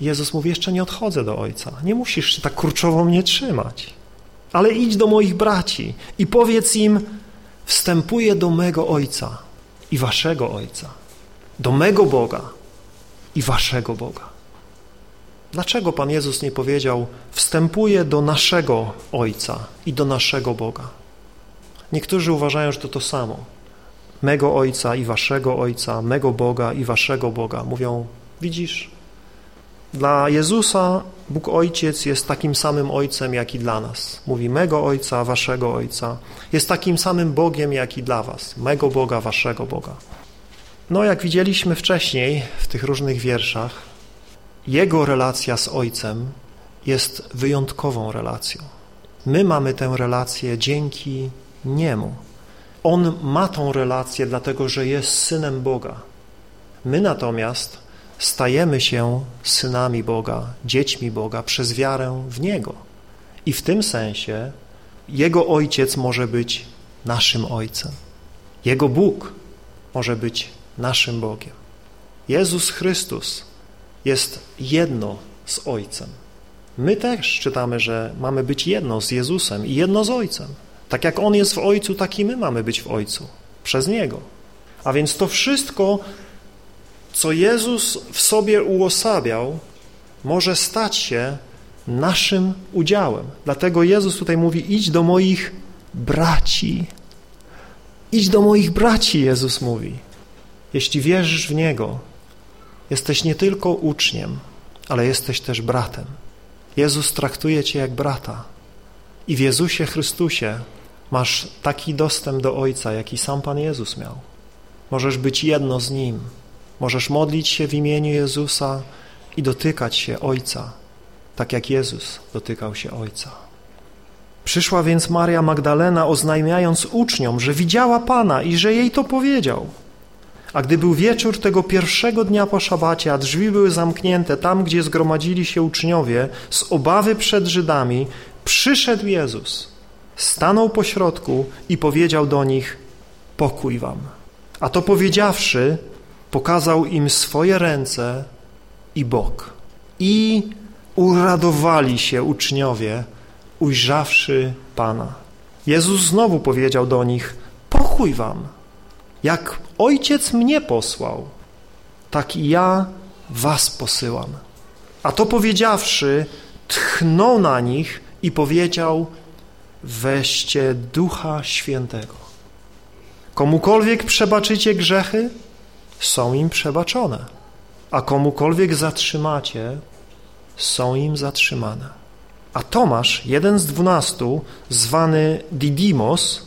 Jezus mówi, jeszcze nie odchodzę do Ojca. Nie musisz się tak kurczowo mnie trzymać. Ale idź do moich braci i powiedz im, wstępuję do mego Ojca i waszego Ojca, do mego Boga i waszego Boga. Dlaczego Pan Jezus nie powiedział, wstępuję do naszego Ojca i do naszego Boga? Niektórzy uważają, że to to samo. Mego Ojca i Waszego Ojca, mego Boga i Waszego Boga. Mówią, widzisz, dla Jezusa Bóg Ojciec jest takim samym Ojcem, jak i dla nas. Mówi mego Ojca, Waszego Ojca. Jest takim samym Bogiem, jak i dla Was. Mego Boga, Waszego Boga. No, jak widzieliśmy wcześniej w tych różnych wierszach, Jego relacja z Ojcem jest wyjątkową relacją. My mamy tę relację dzięki Niemu. On ma tą relację, dlatego że jest Synem Boga. My natomiast stajemy się synami Boga, dziećmi Boga przez wiarę w Niego. I w tym sensie Jego Ojciec może być naszym Ojcem. Jego Bóg może być naszym Bogiem. Jezus Chrystus jest jedno z Ojcem. My też czytamy, że mamy być jedno z Jezusem i jedno z Ojcem. Tak jak On jest w Ojcu, tak i my mamy być w Ojcu, przez Niego. A więc to wszystko, co Jezus w sobie uosabiał, może stać się naszym udziałem. Dlatego Jezus tutaj mówi, idź do moich braci. Idź do moich braci, Jezus mówi. Jeśli wierzysz w Niego, jesteś nie tylko uczniem, ale jesteś też bratem. Jezus traktuje cię jak brata. I w Jezusie Chrystusie Masz taki dostęp do Ojca, jaki sam Pan Jezus miał. Możesz być jedno z Nim. Możesz modlić się w imieniu Jezusa i dotykać się Ojca, tak jak Jezus dotykał się Ojca. Przyszła więc Maria Magdalena, oznajmiając uczniom, że widziała Pana i że jej to powiedział. A gdy był wieczór tego pierwszego dnia po szabacie, a drzwi były zamknięte tam, gdzie zgromadzili się uczniowie, z obawy przed Żydami, przyszedł Jezus stanął pośrodku i powiedział do nich, pokój wam. A to powiedziawszy, pokazał im swoje ręce i bok. I uradowali się uczniowie, ujrzawszy Pana. Jezus znowu powiedział do nich, pokój wam. Jak Ojciec mnie posłał, tak i ja was posyłam. A to powiedziawszy, tchnął na nich i powiedział, weźcie Ducha Świętego. Komukolwiek przebaczycie grzechy, są im przebaczone, a komukolwiek zatrzymacie, są im zatrzymane. A Tomasz, jeden z dwunastu, zwany Didymos,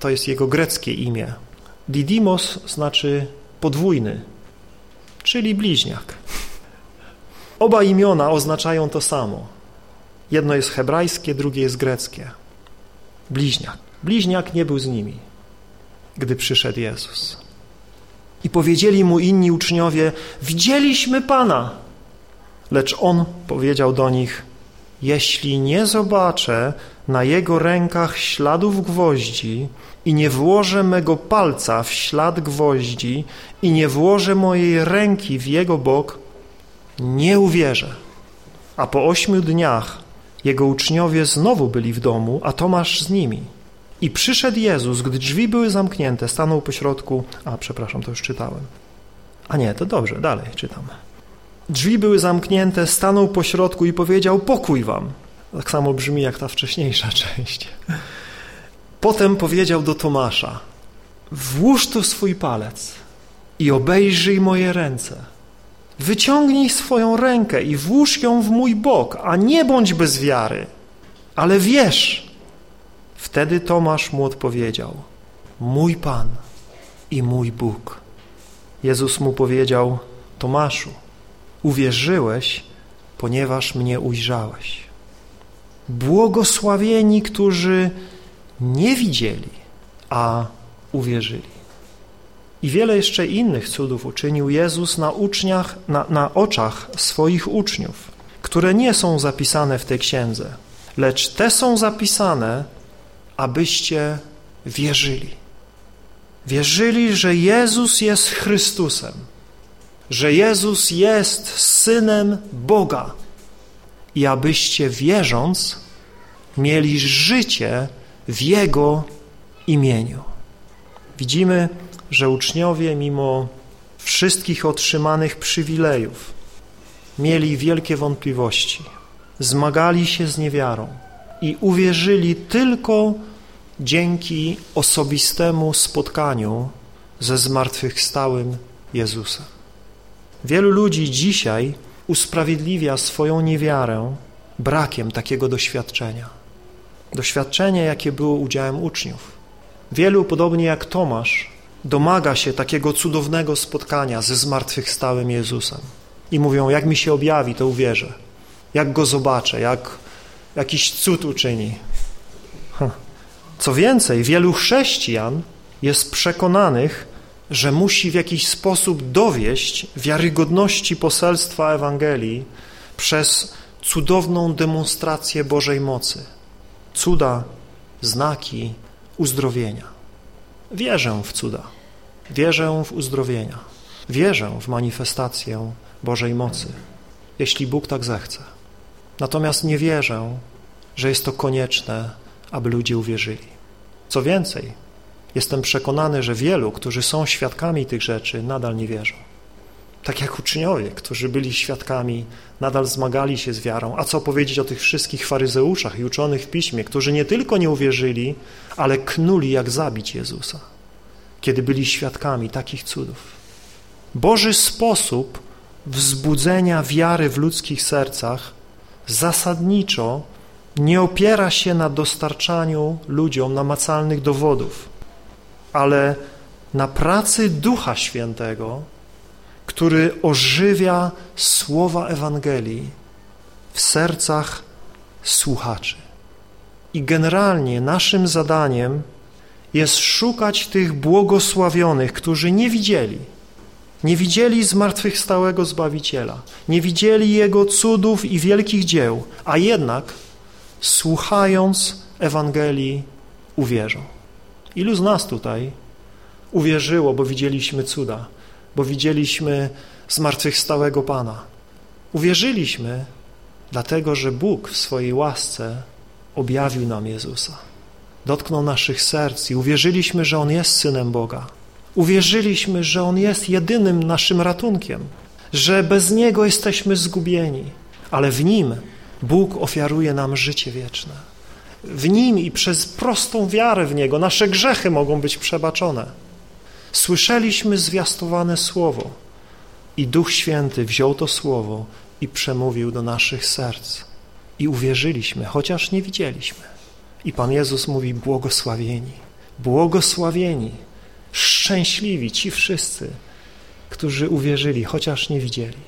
to jest jego greckie imię. Didymos znaczy podwójny, czyli bliźniak. Oba imiona oznaczają to samo. Jedno jest hebrajskie, drugie jest greckie bliźniak. Bliźniak nie był z nimi, gdy przyszedł Jezus. I powiedzieli mu inni uczniowie, widzieliśmy Pana. Lecz On powiedział do nich, jeśli nie zobaczę na Jego rękach śladów gwoździ i nie włożę mego palca w ślad gwoździ i nie włożę mojej ręki w Jego bok, nie uwierzę. A po ośmiu dniach jego uczniowie znowu byli w domu, a Tomasz z nimi. I przyszedł Jezus, gdy drzwi były zamknięte, stanął pośrodku... A, przepraszam, to już czytałem. A nie, to dobrze, dalej czytam. Drzwi były zamknięte, stanął pośrodku i powiedział, pokój wam. Tak samo brzmi jak ta wcześniejsza część. Potem powiedział do Tomasza, włóż tu swój palec i obejrzyj moje ręce Wyciągnij swoją rękę i włóż ją w mój bok, a nie bądź bez wiary, ale wierz. Wtedy Tomasz mu odpowiedział, mój Pan i mój Bóg. Jezus mu powiedział, Tomaszu, uwierzyłeś, ponieważ mnie ujrzałeś. Błogosławieni, którzy nie widzieli, a uwierzyli. I wiele jeszcze innych cudów uczynił Jezus na, uczniach, na, na oczach swoich uczniów, które nie są zapisane w tej księdze, lecz te są zapisane, abyście wierzyli. Wierzyli, że Jezus jest Chrystusem, że Jezus jest Synem Boga i abyście wierząc mieli życie w Jego imieniu. Widzimy, że uczniowie mimo wszystkich otrzymanych przywilejów mieli wielkie wątpliwości, zmagali się z niewiarą i uwierzyli tylko dzięki osobistemu spotkaniu ze zmartwychwstałym Jezusem. Wielu ludzi dzisiaj usprawiedliwia swoją niewiarę brakiem takiego doświadczenia. Doświadczenie, jakie było udziałem uczniów. Wielu, podobnie jak Tomasz, domaga się takiego cudownego spotkania ze zmartwychwstałym Jezusem. I mówią, jak mi się objawi, to uwierzę. Jak Go zobaczę, jak jakiś cud uczyni. Co więcej, wielu chrześcijan jest przekonanych, że musi w jakiś sposób dowieść wiarygodności poselstwa Ewangelii przez cudowną demonstrację Bożej mocy. Cuda, znaki, uzdrowienia. Wierzę w cuda, wierzę w uzdrowienia, wierzę w manifestację Bożej mocy, jeśli Bóg tak zechce. Natomiast nie wierzę, że jest to konieczne, aby ludzie uwierzyli. Co więcej, jestem przekonany, że wielu, którzy są świadkami tych rzeczy, nadal nie wierzą. Tak jak uczniowie, którzy byli świadkami, nadal zmagali się z wiarą. A co powiedzieć o tych wszystkich faryzeuszach i uczonych w piśmie, którzy nie tylko nie uwierzyli, ale knuli, jak zabić Jezusa, kiedy byli świadkami takich cudów. Boży sposób wzbudzenia wiary w ludzkich sercach zasadniczo nie opiera się na dostarczaniu ludziom namacalnych dowodów, ale na pracy Ducha Świętego, który ożywia słowa Ewangelii w sercach słuchaczy. I generalnie naszym zadaniem jest szukać tych błogosławionych, którzy nie widzieli, nie widzieli zmartwychwstałego Zbawiciela, nie widzieli Jego cudów i wielkich dzieł, a jednak słuchając Ewangelii uwierzą. Ilu z nas tutaj uwierzyło, bo widzieliśmy cuda, bo widzieliśmy zmartwychwstałego Pana. Uwierzyliśmy, dlatego że Bóg w swojej łasce objawił nam Jezusa. Dotknął naszych serc i uwierzyliśmy, że On jest Synem Boga. Uwierzyliśmy, że On jest jedynym naszym ratunkiem, że bez Niego jesteśmy zgubieni, ale w Nim Bóg ofiaruje nam życie wieczne. W Nim i przez prostą wiarę w Niego nasze grzechy mogą być przebaczone. Słyszeliśmy zwiastowane słowo i Duch Święty wziął to słowo i przemówił do naszych serc. I uwierzyliśmy, chociaż nie widzieliśmy. I Pan Jezus mówi, błogosławieni, błogosławieni, szczęśliwi ci wszyscy, którzy uwierzyli, chociaż nie widzieli.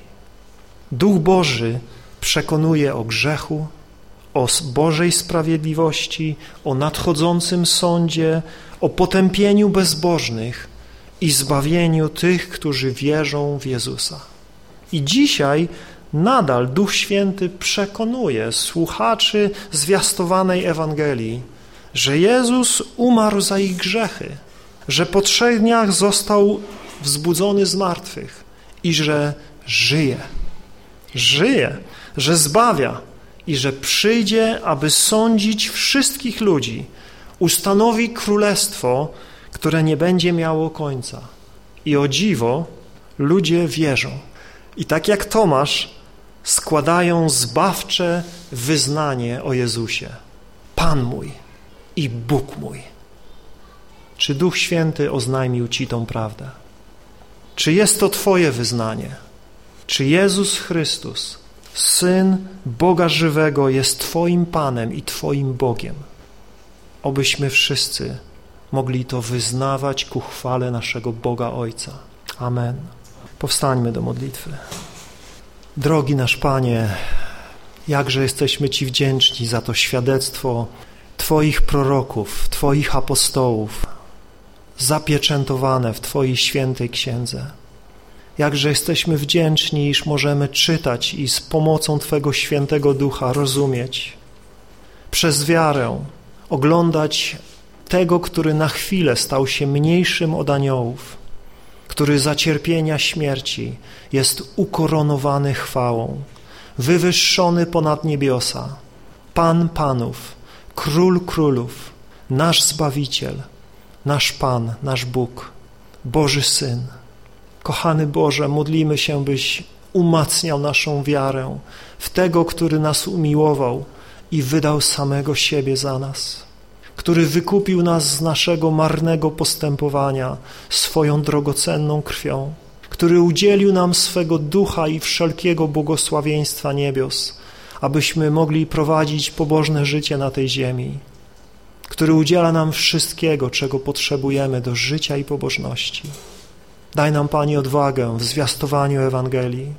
Duch Boży przekonuje o grzechu, o Bożej sprawiedliwości, o nadchodzącym sądzie, o potępieniu bezbożnych i zbawieniu tych, którzy wierzą w Jezusa. I dzisiaj nadal Duch Święty przekonuje słuchaczy zwiastowanej Ewangelii, że Jezus umarł za ich grzechy, że po trzech dniach został wzbudzony z martwych i że żyje. Żyje, że zbawia i że przyjdzie, aby sądzić wszystkich ludzi, ustanowi królestwo, które nie będzie miało końca. I o dziwo ludzie wierzą. I tak jak Tomasz składają zbawcze wyznanie o Jezusie. Pan mój i Bóg mój. Czy Duch Święty oznajmił Ci tą prawdę? Czy jest to Twoje wyznanie? Czy Jezus Chrystus, Syn Boga żywego, jest Twoim Panem i Twoim Bogiem? Obyśmy wszyscy mogli to wyznawać ku chwale naszego Boga Ojca. Amen. Powstańmy do modlitwy. Drogi nasz Panie, jakże jesteśmy Ci wdzięczni za to świadectwo Twoich proroków, Twoich apostołów, zapieczętowane w Twojej świętej księdze. Jakże jesteśmy wdzięczni, iż możemy czytać i z pomocą Twego świętego ducha rozumieć, przez wiarę oglądać tego, który na chwilę stał się mniejszym od aniołów, który za cierpienia śmierci jest ukoronowany chwałą, wywyższony ponad niebiosa, Pan Panów, Król Królów, nasz Zbawiciel, nasz Pan, nasz Bóg, Boży Syn. Kochany Boże, modlimy się, byś umacniał naszą wiarę w Tego, który nas umiłował i wydał samego siebie za nas, który wykupił nas z naszego marnego postępowania swoją drogocenną krwią, który udzielił nam swego ducha i wszelkiego błogosławieństwa niebios, abyśmy mogli prowadzić pobożne życie na tej ziemi, który udziela nam wszystkiego, czego potrzebujemy do życia i pobożności. Daj nam, Panie, odwagę w zwiastowaniu Ewangelii,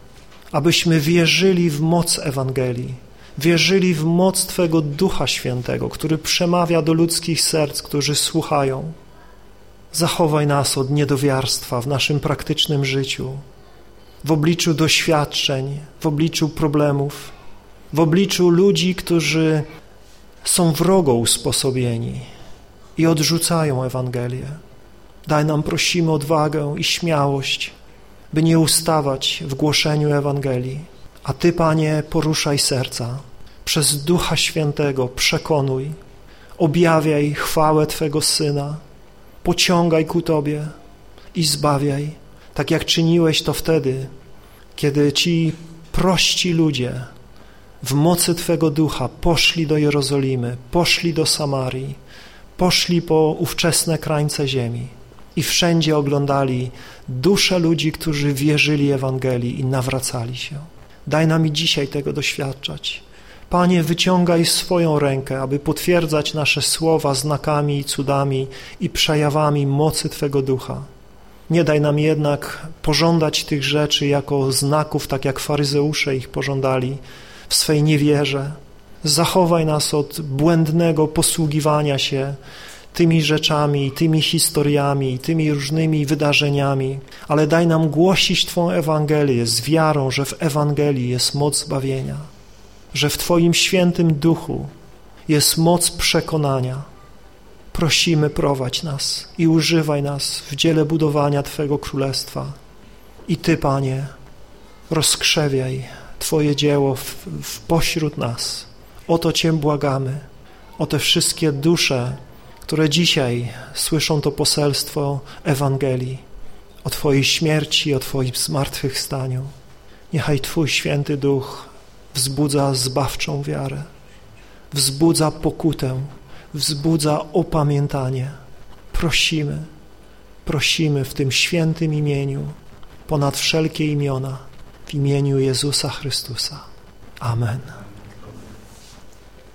abyśmy wierzyli w moc Ewangelii, wierzyli w moc Twego Ducha Świętego, który przemawia do ludzkich serc, którzy słuchają. Zachowaj nas od niedowiarstwa w naszym praktycznym życiu, w obliczu doświadczeń, w obliczu problemów, w obliczu ludzi, którzy są wrogo usposobieni i odrzucają Ewangelię. Daj nam, prosimy, odwagę i śmiałość, by nie ustawać w głoszeniu Ewangelii. A Ty, Panie, poruszaj serca. Przez Ducha Świętego przekonuj, objawiaj chwałę Twego Syna, pociągaj ku Tobie i zbawiaj, tak jak czyniłeś to wtedy, kiedy Ci prości ludzie w mocy Twego Ducha poszli do Jerozolimy, poszli do Samarii, poszli po ówczesne krańce ziemi i wszędzie oglądali dusze ludzi, którzy wierzyli Ewangelii i nawracali się. Daj nam i dzisiaj tego doświadczać. Panie, wyciągaj swoją rękę, aby potwierdzać nasze słowa znakami i cudami i przejawami mocy Twego Ducha. Nie daj nam jednak pożądać tych rzeczy jako znaków, tak jak faryzeusze ich pożądali w swej niewierze. Zachowaj nas od błędnego posługiwania się tymi rzeczami, tymi historiami, tymi różnymi wydarzeniami, ale daj nam głosić Twą Ewangelię z wiarą, że w Ewangelii jest moc zbawienia, że w Twoim świętym duchu jest moc przekonania. Prosimy, prowadź nas i używaj nas w dziele budowania Twego Królestwa. I Ty, Panie, rozkrzewiaj Twoje dzieło w, w pośród nas. O to Cię błagamy, o te wszystkie dusze, które dzisiaj słyszą to poselstwo Ewangelii, o Twojej śmierci, o Twoim zmartwychwstaniu. Niechaj Twój święty duch wzbudza zbawczą wiarę, wzbudza pokutę, wzbudza opamiętanie. Prosimy, prosimy w tym świętym imieniu, ponad wszelkie imiona, w imieniu Jezusa Chrystusa. Amen.